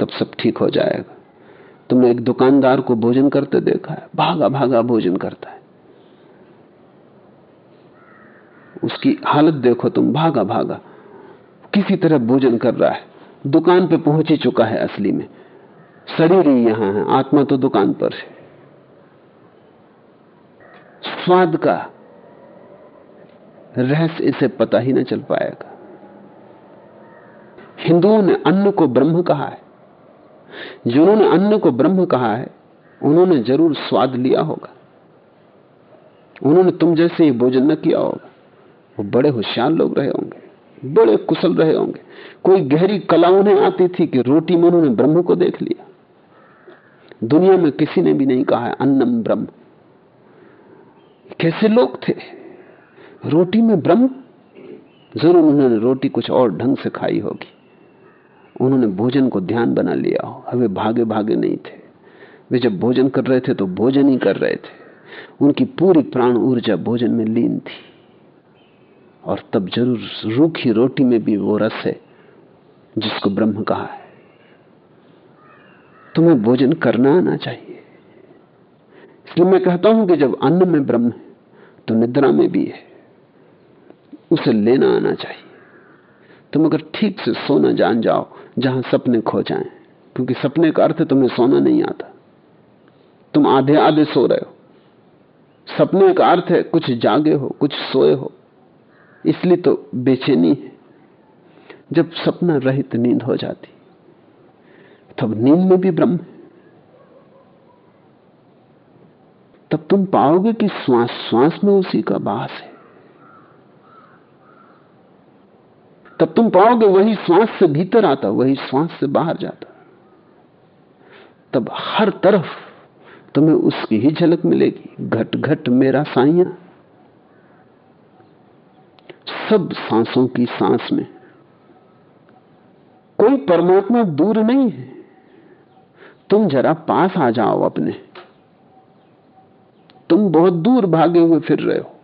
तब सब ठीक हो जाएगा। तुमने एक दुकानदार को भोजन करते देखा है भागा भागा भोजन करता है। उसकी हालत देखो तुम, भागा भागा। किसी तरह भोजन कर रहा है। दुकान पे पहुँच ही चुका है असली में। शरीर ही यहाँ है, आत्मा तो दुकान पर है। स्वाद का रहस्य इसे पता ही ना चल पाएगा। हिंदुओं ने अन्न को ब्रह्म कहा है। जिन्होंने अन्न को ब्रह्म कहा है, उन्होंने ज़रूर स्वाद लिया होगा। उन्होंने तुम जैसे ही भोजन न किया होगा। वो बड़े होशियार लोग रहे होंगे, बड़े कुशल रहे होंगे। कोई गहरी कला उन्हें आती थी कि रोटी में उन्होंने ब्रह्म को देख लिया। दुनिया में किसी ने भी नहीं कहा है, अन्नम ब्रह्म। कैसे लोग थे? रोटी में ब्रह्म? ज़रूर उन्होंने रोटी कुछ और ढंग से खाई होगी। उन्होंने भोजन को ध्यान बना लिया हो। वे भागे भागे नहीं थे। वे जब भोजन कर रहे थे तो भोजन ही कर रहे थे। उनकी पूरी प्राण ऊर्जा भोजन में लीन थी। और तब ज़रूर रूखी रोटी में भी वो रस है, जिसको ब्रह्म कहा है। तुम्हें भोजन करना आना चाहिए। इसलिए मैं कहता हूँ कि जब अन्न में ब्रह्म है तो निद्रा में भी है, उसे लेना आना चाहिए। तुम अगर ठीक से सोना जान जाओ, जहाँ सपने खो जाएँ, क्योंकि सपने का अर्थ तुम्हें सोना नहीं आता। तुम आधे आधे सो रहे हो। सपने का अर्थ है कुछ जागे हो, कुछ सोए हो। इसलिए तो बेचैनी है। जब सपना रहित नींद हो जाती, तब नींद में भी ब्रह्म है। तब तुम पाओगे कि श्वास श्वास में उसी का बास है। तब तुम पाओगे वही श्वास से भीतर आता, वही श्वास से बाहर जाता। तब हर तरफ़ तुम्हें उसकी ही झलक मिलेगी। घट घट मेरा साइया। सब सांसों की सांस में। कोई परमात्मा दूर नहीं है। तुम जरा पास आ जाओ अपने। तुम बहुत दूर भागे हुए फिर रहे हो।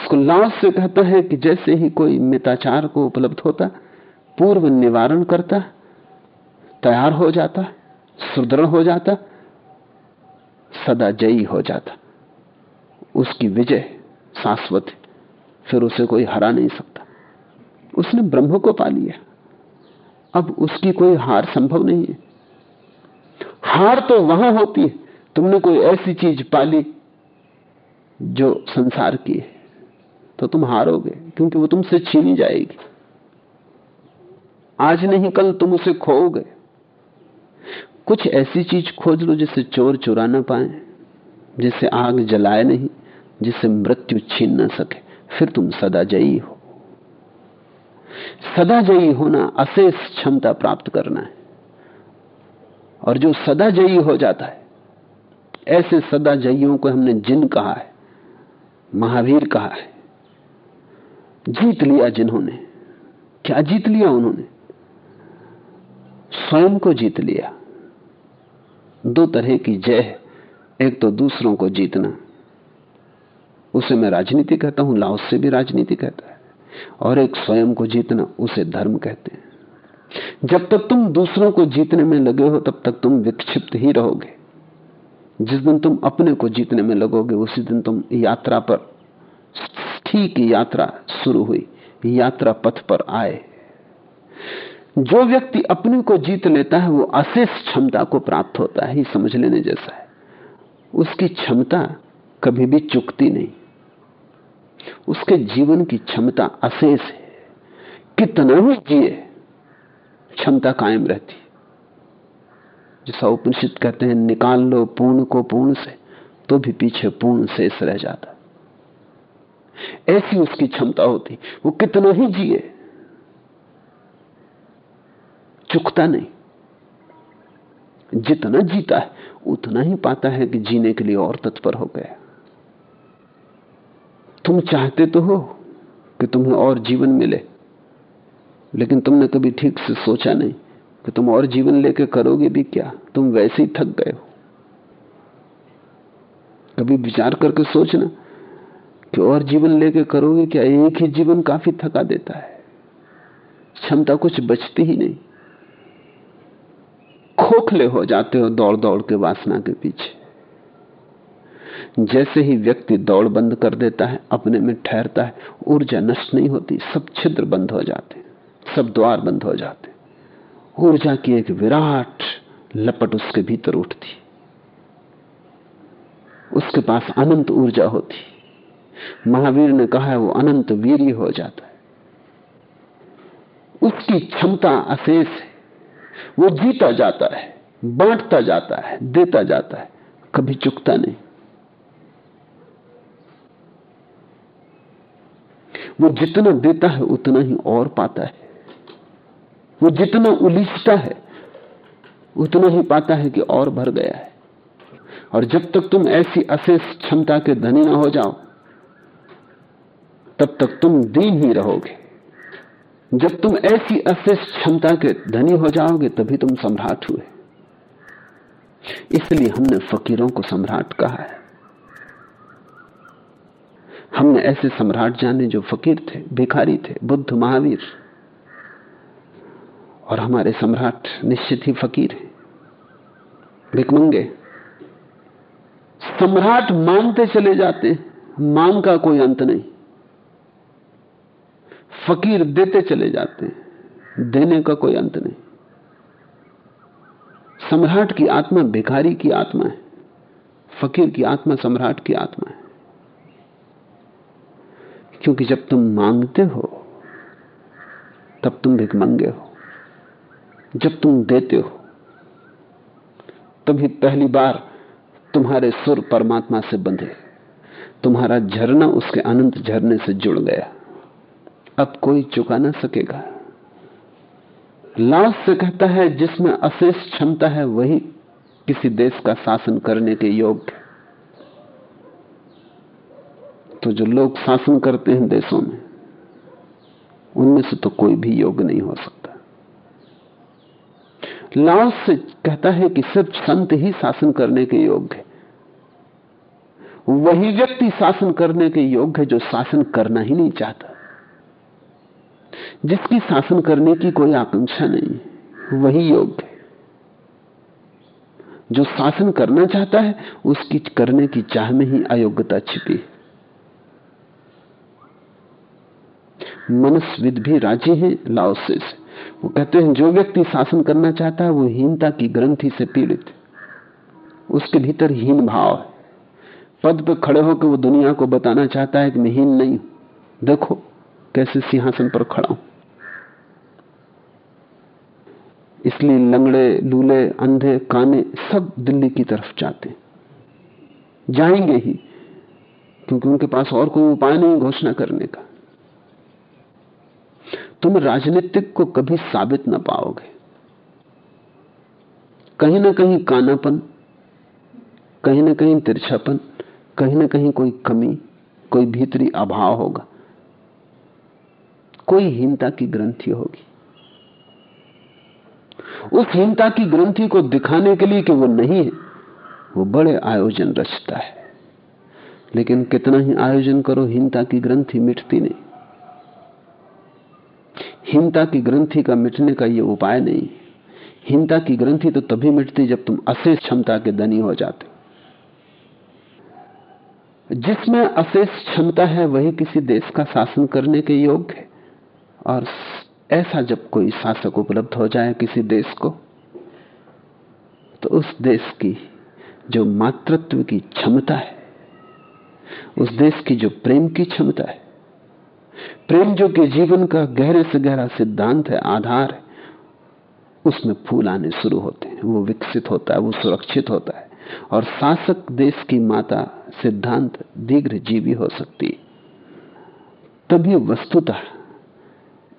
इसको लाश से कहता है कि जैसे ही कोई मिताचार को उपलब्ध होता, पूर्व निवारण करता, तैयार हो जाता, सुदृढ़ हो जाता सदा जयी हो जाता। उसकी विजय शाश्वत फिर उसे कोई हरा नहीं सकता। उसने ब्रह्म को पा लिया। अब उसकी कोई हार संभव नहीं है। हार तो वहाँ होती है, तुमने कोई ऐसी चीज़ पाली जो संसार की है। तो तुम हारोगे, क्योंकि वो तुमसे छीनी जाएगी। आज नहीं, कल तुम उसे खोओगे। कुछ ऐसी चीज़ खोज लो जिसे चोर चुरा ना पाए, जिसे आग जलाए नहीं, जिसे मृत्यु छीन ना सके। फिर तुम सदा जयी हो। सदा जयी होना अशेष क्षमता प्राप्त करना है। और जो सदा जयी हो जाता है, ऐसे सदा जयियों को हमने जिन कहा है, महावीर कहा है, जीत लिया जिन्होंने, क्या जीत लिया उन्होंने? स्वयं को जीत लिया। दो तरह की जय एक तो दूसरों को जीतना। उसे मैं राजनीति कहता हूँ, लाओस से भी राजनीति कहता है। और एक स्वयं को जीतना, उसे धर्म कहते हैं। जब तक तुम दूसरों को जीतने में लगे हो, तब तक तुम विक्षिप्त ही रहोगे। जिस दिन तुम अपने को जीतने में लगोगे, उसी दिन तुम यात्रा पर, ठीक यात्रा शुरू हुई, यात्रा पथ पर आए। जो व्यक्ति अपने को जीत लेता है, वो अशेष क्षमता को प्राप्त होता है समझ लेने जैसा है। उसकी क्षमता कभी भी चुकती नहीं। उसके जीवन की क्षमता अशेष है। कितना भी जिए, क्षमता कायम रहती जैसा उपनिषद कहते हैं, निकाल लो पूर्ण को पूर्ण से तो भी पीछे पूर्ण शेष रह जाता। ऐसी उसकी क्षमता होती, वो कितना ही जिए, चुकता नहीं। जितना जीता है, उतना ही पाता है कि जीने के लिए और तत्पर हो गया। तुम चाहते तो हो कि तुम्हें और जीवन मिले, लेकिन तुमने कभी ठीक से सोचा नहीं कि तुम और जीवन लेके करोगे भी क्या? तुम वैसे ही थक गए हो। कभी विचार करके सोचना कि और जीवन लेके करोगे क्या? एक ही जीवन काफ़ी थका देता है। क्षमता कुछ बचती ही नहीं। खोखले हो जाते हो दौड़ दौड़ के वासना के पीछे। जैसे ही व्यक्ति दौड़ बंद कर देता है, अपने में ठहरता है, ऊर्जा नष्ट नहीं होती, सब छिद्र बंद हो जाते सब द्वार बंद हो जाते ऊर्जा की एक विराट लपट उसके भीतर उठती। उसके पास अनंत ऊर्जा होती। महावीर ने कहा है, वो अनंत वीर हो जाता है। उसकी क्षमता अशेष है। वो जीता जाता है, बांटता जाता है, देता जाता है, कभी चुकता नहीं। वो जितना देता है, उतना ही और पाता है। वो जितना उलिझता है, उतना ही पाता है कि और भर गया है। और जब तक तुम ऐसी अशेष क्षमता के धनी ना हो जाओ, तब तक तुम दीन ही रहोगे। जब तुम ऐसी अशेष क्षमता के धनी हो जाओगे, तभी तुम सम्राट हुए। इसलिए हमने फकीरों को सम्राट कहा है। हमने ऐसे सम्राट जाने जो फकीर थे, भिखारी थे, बुद्ध, महावीर। और हमारे सम्राट निश्चित ही फकीर हैं। भिकमंगे, सम्राट मांगते चले जाते हैं मांग का कोई अंत नहीं। फकीर देते चले जाते हैं, देने का कोई अंत नहीं। सम्राट की आत्मा भिखारी की आत्मा है, फकीर की आत्मा सम्राट की आत्मा है। क्योंकि जब तुम मांगते हो, तब तुम भिकमंगे हो। जब तुम देते हो, तभी पहली बार तुम्हारे सुर परमात्मा से बंधे। तुम्हारा झरना उसके अनंत झरने से जुड़ गया। अब कोई चुका ना सकेगा। लाश से कहता है, जिसमें अशेष क्षमता है, वही किसी देश का शासन करने के योग्य तो जो लोग शासन करते हैं देशों में, उनमें से तो कोई भी योग्य नहीं हो सकता। लाओस से कहता है कि सिर्फ़ संत ही शासन करने के योग्य है। वही व्यक्ति शासन करने के योग्य है जो शासन करना ही नहीं चाहता। जिसकी शासन करने की कोई आकांक्षा नहीं, वही योग्य है। जो शासन करना चाहता है, उसकी करने की चाह में ही अयोग्यता छिपी है। मनुष्यविद भी राज़ी हैं लाओसे से वो कहते हैं, जो व्यक्ति शासन करना चाहता है, वो हीनता की ग्रंथि से पीड़ित उसके भीतर हीन भाव है। पद पर खड़े होकर वो दुनिया को बताना चाहता है कि मैं हीन नहीं हूँ। देखो, कैसे सिंहासन पर खड़ा हूँ। इसलिए लंगड़े, लूले, अंधे, काने सब दिल्ली की तरफ़ जाते जाएँगे ही, क्योंकि उनके पास और कोई उपाय नहीं घोषणा करने का। तुम राजनीतिक को कभी साबित ना पाओगे। कहीं ना कहीं कानापन, कहीं ना कहीं तिरछापन, कहीं ना कहीं कोई कमी, कोई भीतरी अभाव होगा। कोई हीनता की ग्रंथि होगी। उस हीनता की ग्रंथि को दिखाने के लिए कि वो नहीं है, वो बड़े आयोजन रचता है। लेकिन कितना ही आयोजन करो, हीनता की ग्रंथि मिटती नहीं। हिंता की ग्रंथि का मिटने का यह उपाय नहीं। हिंता की ग्रंथि तो तभी मिटती जब तुम अशेष क्षमता के धनी हो जाते। जिसमें अशेष क्षमता है वही किसी देश का शासन करने के योग्य है। और ऐसा जब कोई शासक उपलब्ध हो जाए किसी देश को तो उस देश की जो मातृत्व की क्षमता है, उस देश की जो प्रेम की क्षमता है प्रेम जो कि जीवन का गहरे से गहरा सिद्धांत है, आधार है, उसमें फूल आने शुरू होते हैं। वो विकसित होता है, वो सुरक्षित होता है। और शासक देश की माता सिद्धांत दीर्घ जीवी हो सकती तभी वस्तुतः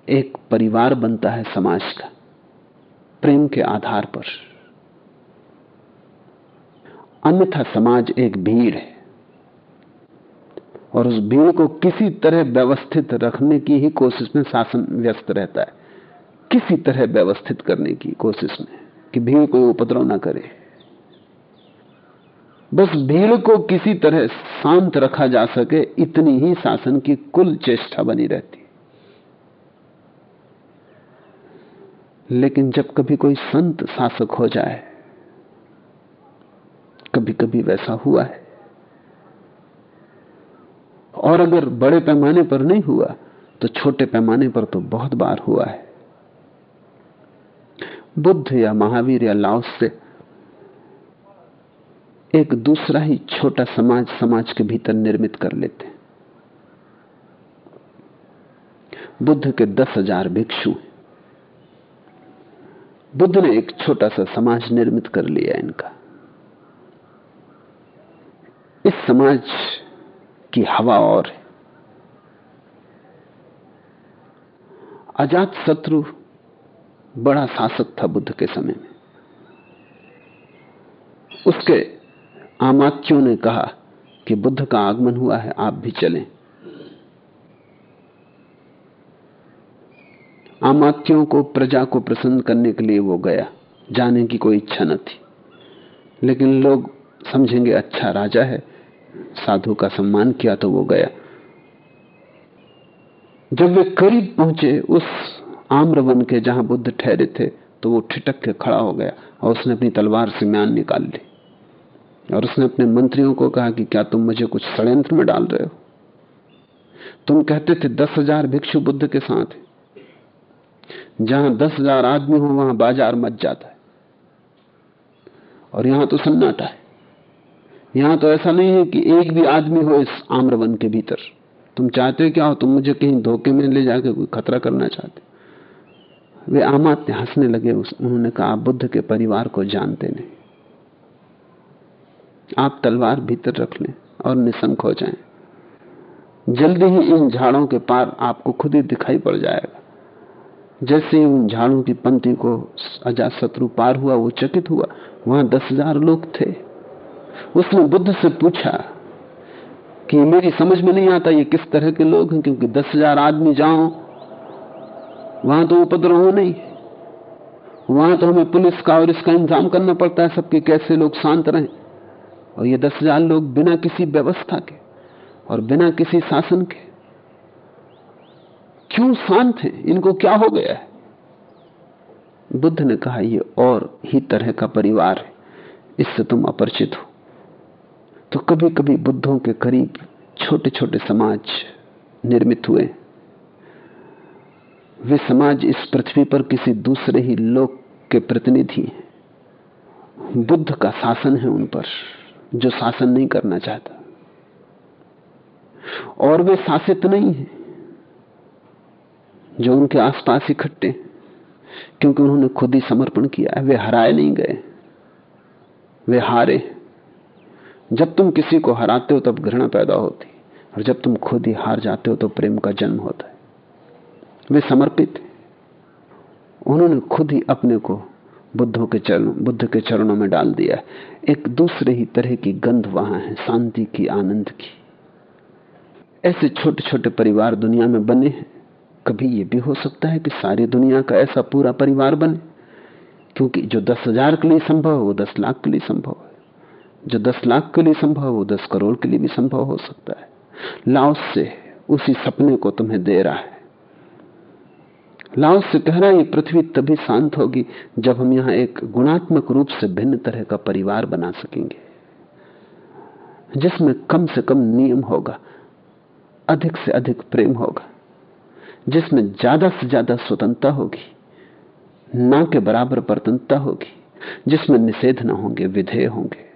एक परिवार बनता है समाज का, प्रेम के आधार पर। अन्यथा समाज एक भीड़ है। और उस भीड़ को किसी तरह व्यवस्थित रखने की ही कोशिश में शासन व्यस्त रहता है। किसी तरह व्यवस्थित करने की कोशिश में कि भीड़ कोई उपद्रव ना करे। बस भीड़ को किसी तरह शांत रखा जा सके, इतनी ही शासन की कुल चेष्टा बनी रहती। लेकिन जब कभी कोई संत शासक हो जाए कभी कभी वैसा हुआ है। और अगर बड़े पैमाने पर नहीं हुआ तो छोटे पैमाने पर तो बहुत बार हुआ है। बुद्ध या महावीर या लाओस से एक दूसरा ही छोटा समाज समाज के भीतर निर्मित कर लेते बुद्ध के दस हज़ार भिक्षु बुद्ध ने एक छोटा सा समाज निर्मित कर लिया इनका। इस समाज की हवा और है। अजात शत्रु बड़ा शासक था बुद्ध के समय में। उसके आमात्यों ने कहा कि बुद्ध का आगमन हुआ है, आप भी चलें। आमात्यों को, प्रजा को प्रसन्न करने के लिए वो गया। जाने की कोई इच्छा न थी। लेकिन लोग समझेंगे अच्छा राजा है। साधु का सम्मान किया तो वो गया। जब वे करीब पहुँचे उस आम्रवन के जहाँ बुद्ध ठहरे थे तो वो ठिटक के खड़ा हो गया और उसने अपनी तलवार से म्यान निकाल ली। और उसने अपने मंत्रियों को कहा कि क्या तुम मुझे कुछ षड्यंत्र में डाल रहे हो? तुम कहते थे, दस हज़ार भिक्षु बुद्ध के साथ जहाँ दस हज़ार आदमी हो, वहाँ बाज़ार मच जाता है। और यहाँ तो सन्नाटा है। यहाँ तो ऐसा नहीं है कि एक भी आदमी हो इस आम्रवन के भीतर। तुम चाहते क्या हो? तुम मुझे कहीं धोखे में ले जाके कोई खतरा करना चाहते वे आमात्य हंसने लगे उन्होंने कहा, आप बुद्ध के परिवार को जानते नहीं। आप तलवार भीतर रख लें और निशंक हो जाएँ। जल्दी ही इन झाड़ों के पार आपको खुद ही दिखाई पड़ जाएगा। जैसे ही उन झाड़ों की पंक्ति को अजात शत्रु पार हुआ, वो चकित हुआ। वहाँ दस हज़ार लोग थे। उसने बुद्ध से पूछा कि मेरी समझ में नहीं आता ये किस तरह के लोग हैं, क्योंकि दस हज़ार आदमी जाओ, वहाँ तो उपद्रव हो नहीं। वहाँ तो हमें पुलिस का और इसका इंतज़ाम करना पड़ता है, सबके कैसे लोग शांत रहें। और ये दस हज़ार लोग बिना किसी व्यवस्था के और बिना किसी शासन के क्यों शांत हैं? इनको क्या हो गया है? बुद्ध ने कहा, ये और ही तरह का परिवार है, इससे तुम अपरिचित हो। तो कभी कभी बुद्धों के करीब छोटे छोटे समाज निर्मित हुए। वे समाज इस पृथ्वी पर किसी दूसरे ही लोक के प्रतिनिधि हैं। बुद्ध का शासन है उन पर, जो शासन नहीं करना चाहता। और वे शासित नहीं है, जो उनके आसपास इकट्ठे क्योंकि उन्होंने खुद ही समर्पण किया है। वे हराए नहीं गए, वे हारे जब तुम किसी को हराते हो, तब घृणा पैदा होती और जब तुम खुद ही हार जाते हो तो प्रेम का जन्म होता है। वे समर्पित उन्होंने खुद ही अपने को बुद्धों के चरणों, बुद्ध के चरणों में डाल दिया एक दूसरे ही तरह की गंध वहाँ है, शांति की, आनंद की। ऐसे छोटे छोटे परिवार दुनिया में बने हैं। कभी यह भी हो सकता है कि सारी दुनिया का ऐसा पूरा परिवार बने। क्योंकि जो दस हज़ार के लिए संभव है, वो दस लाख के लिए संभव जो दस लाख के लिए संभव वो दस करोड़ के लिए भी संभव हो सकता है। लाओस से उसी सपने को तुम्हें दे रहा है। लाओस से कह रहा है पृथ्वी तभी शांत होगी जब हम यहाँ एक गुणात्मक रूप से भिन्न तरह का परिवार बना सकेंगे, जिसमें कम से कम नियम होगा, अधिक से अधिक प्रेम होगा, जिसमें ज़्यादा से ज़्यादा स्वतंत्रता होगी, ना के बराबर परतंत्रता होगी, जिसमें निषेध ना होंगे, विधेय होंगे।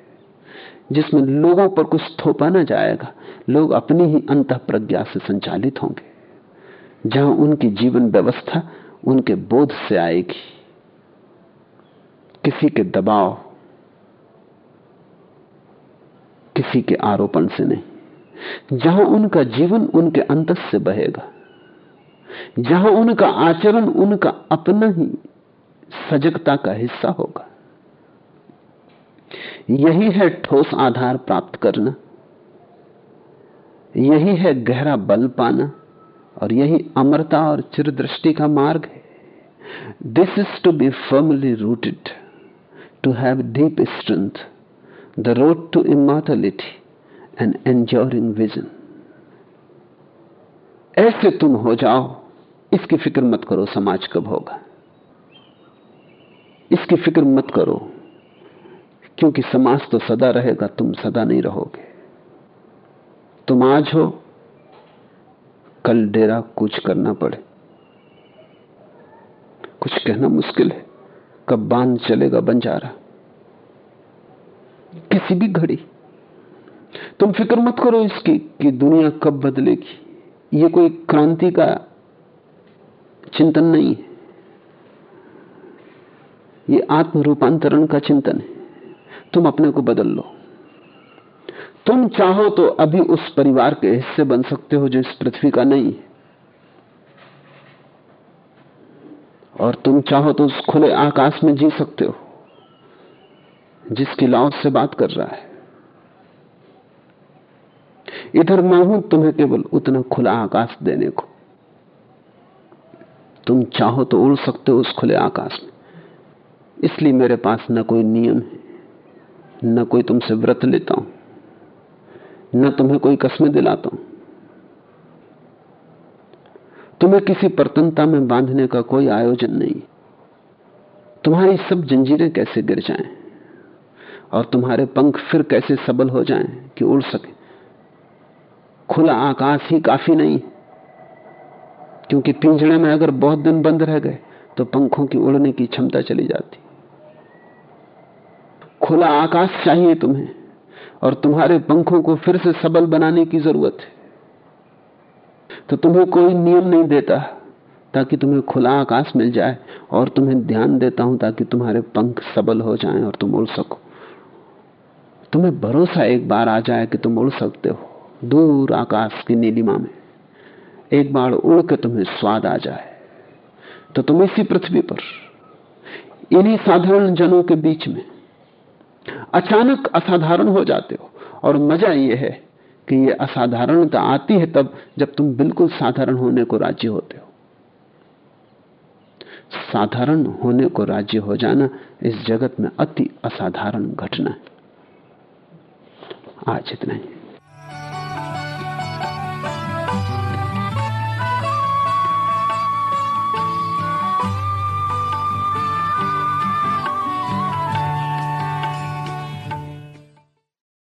जिसमें लोगों पर कुछ थोपा ना जाएगा, लोग अपनी ही अंत प्रज्ञा से संचालित होंगे। जहाँ उनकी जीवन व्यवस्था उनके बोध से आएगी। किसी के दबाव, किसी के आरोपण से नहीं। जहाँ उनका जीवन उनके अंत से बहेगा, जहाँ उनका आचरण उनका अपना ही सजगता का हिस्सा होगा। यही है ठोस आधार प्राप्त करना। यही है गहरा बल पाना। और यही अमरता और चिरदृष्टि का मार्ग है। This is to be firmly rooted to have deep strength the road to immortality and enduring vision ऐसे तुम हो जाओ, इसकी फ़िक्र मत करो समाज कब होगा। इसकी फ़िक्र मत करो। क्योंकि समाज तो सदा रहेगा, तुम सदा नहीं रहोगे। तुम आज हो, कल डेरा कुछ करना पड़े। कुछ कहना मुश्किल है, कब बाँध चलेगा बंजारा। किसी भी घड़ी। तुम फ़िक्र मत करो इसकी कि दुनिया कब बदलेगी। ये कोई क्रांति का चिंतन नहीं है। ये आत्म रूपांतरण का चिंतन है। तुम अपने को बदल लो। तुम चाहो तो अभी उस परिवार के हिस्से बन सकते हो जो इस पृथ्वी का नहीं है। और तुम चाहो तो उस खुले आकाश में जी सकते हो, जिसकी लाओ से बात कर रहा है। इधर मैं हूँ, तुम्हें केवल उतना खुला आकाश देने को। तुम चाहो तो उड़ सकते हो उस खुले आकाश में। इसलिए मेरे पास न कोई नियम है। न कोई तुमसे व्रत लेता हूँ, न तुम्हें कोई कस्में दिलाता हूँ। तुम्हें किसी प्रतनता में बांधने का कोई आयोजन नहीं। तुम्हारी सब जंजीरें कैसे गिर जाएँ? और तुम्हारे पंख फिर कैसे सबल हो जाएँ कि उड़ सके? खुला आकाश ही काफ़ी नहीं, क्योंकि पिंजड़े में अगर बहुत दिन बंद रह गए तो पंखों की उड़ने की क्षमता चली जाती। खुला आकाश चाहिए तुम्हें, और तुम्हारे पंखों को फिर से सबल बनाने की ज़रूरत है। तो तुम्हें कोई नियम नहीं देता ताकि तुम्हें खुला आकाश मिल जाए, और तुम्हें ध्यान देता हूँ ताकि तुम्हारे पंख सबल हो जाएँ और तुम उड़ सको। तुम्हें भरोसा एक बार आ जाए कि तुम उड़ सकते हो, दूर आकाश की नीलिमा में। एक बार उड़ के तुम्हें स्वाद आ जाए। तो तुम इसी पृथ्वी पर, इन्हीं साधारण जनों के बीच में अचानक असाधारण हो जाते हो। और मज़ा यह है कि यह असाधारणता आती है तब जब तुम बिल्कुल साधारण होने को राज़ी होते हो। साधारण होने को राज्य हो जाना इस जगत में अति असाधारण घटना है। आज इतना ही।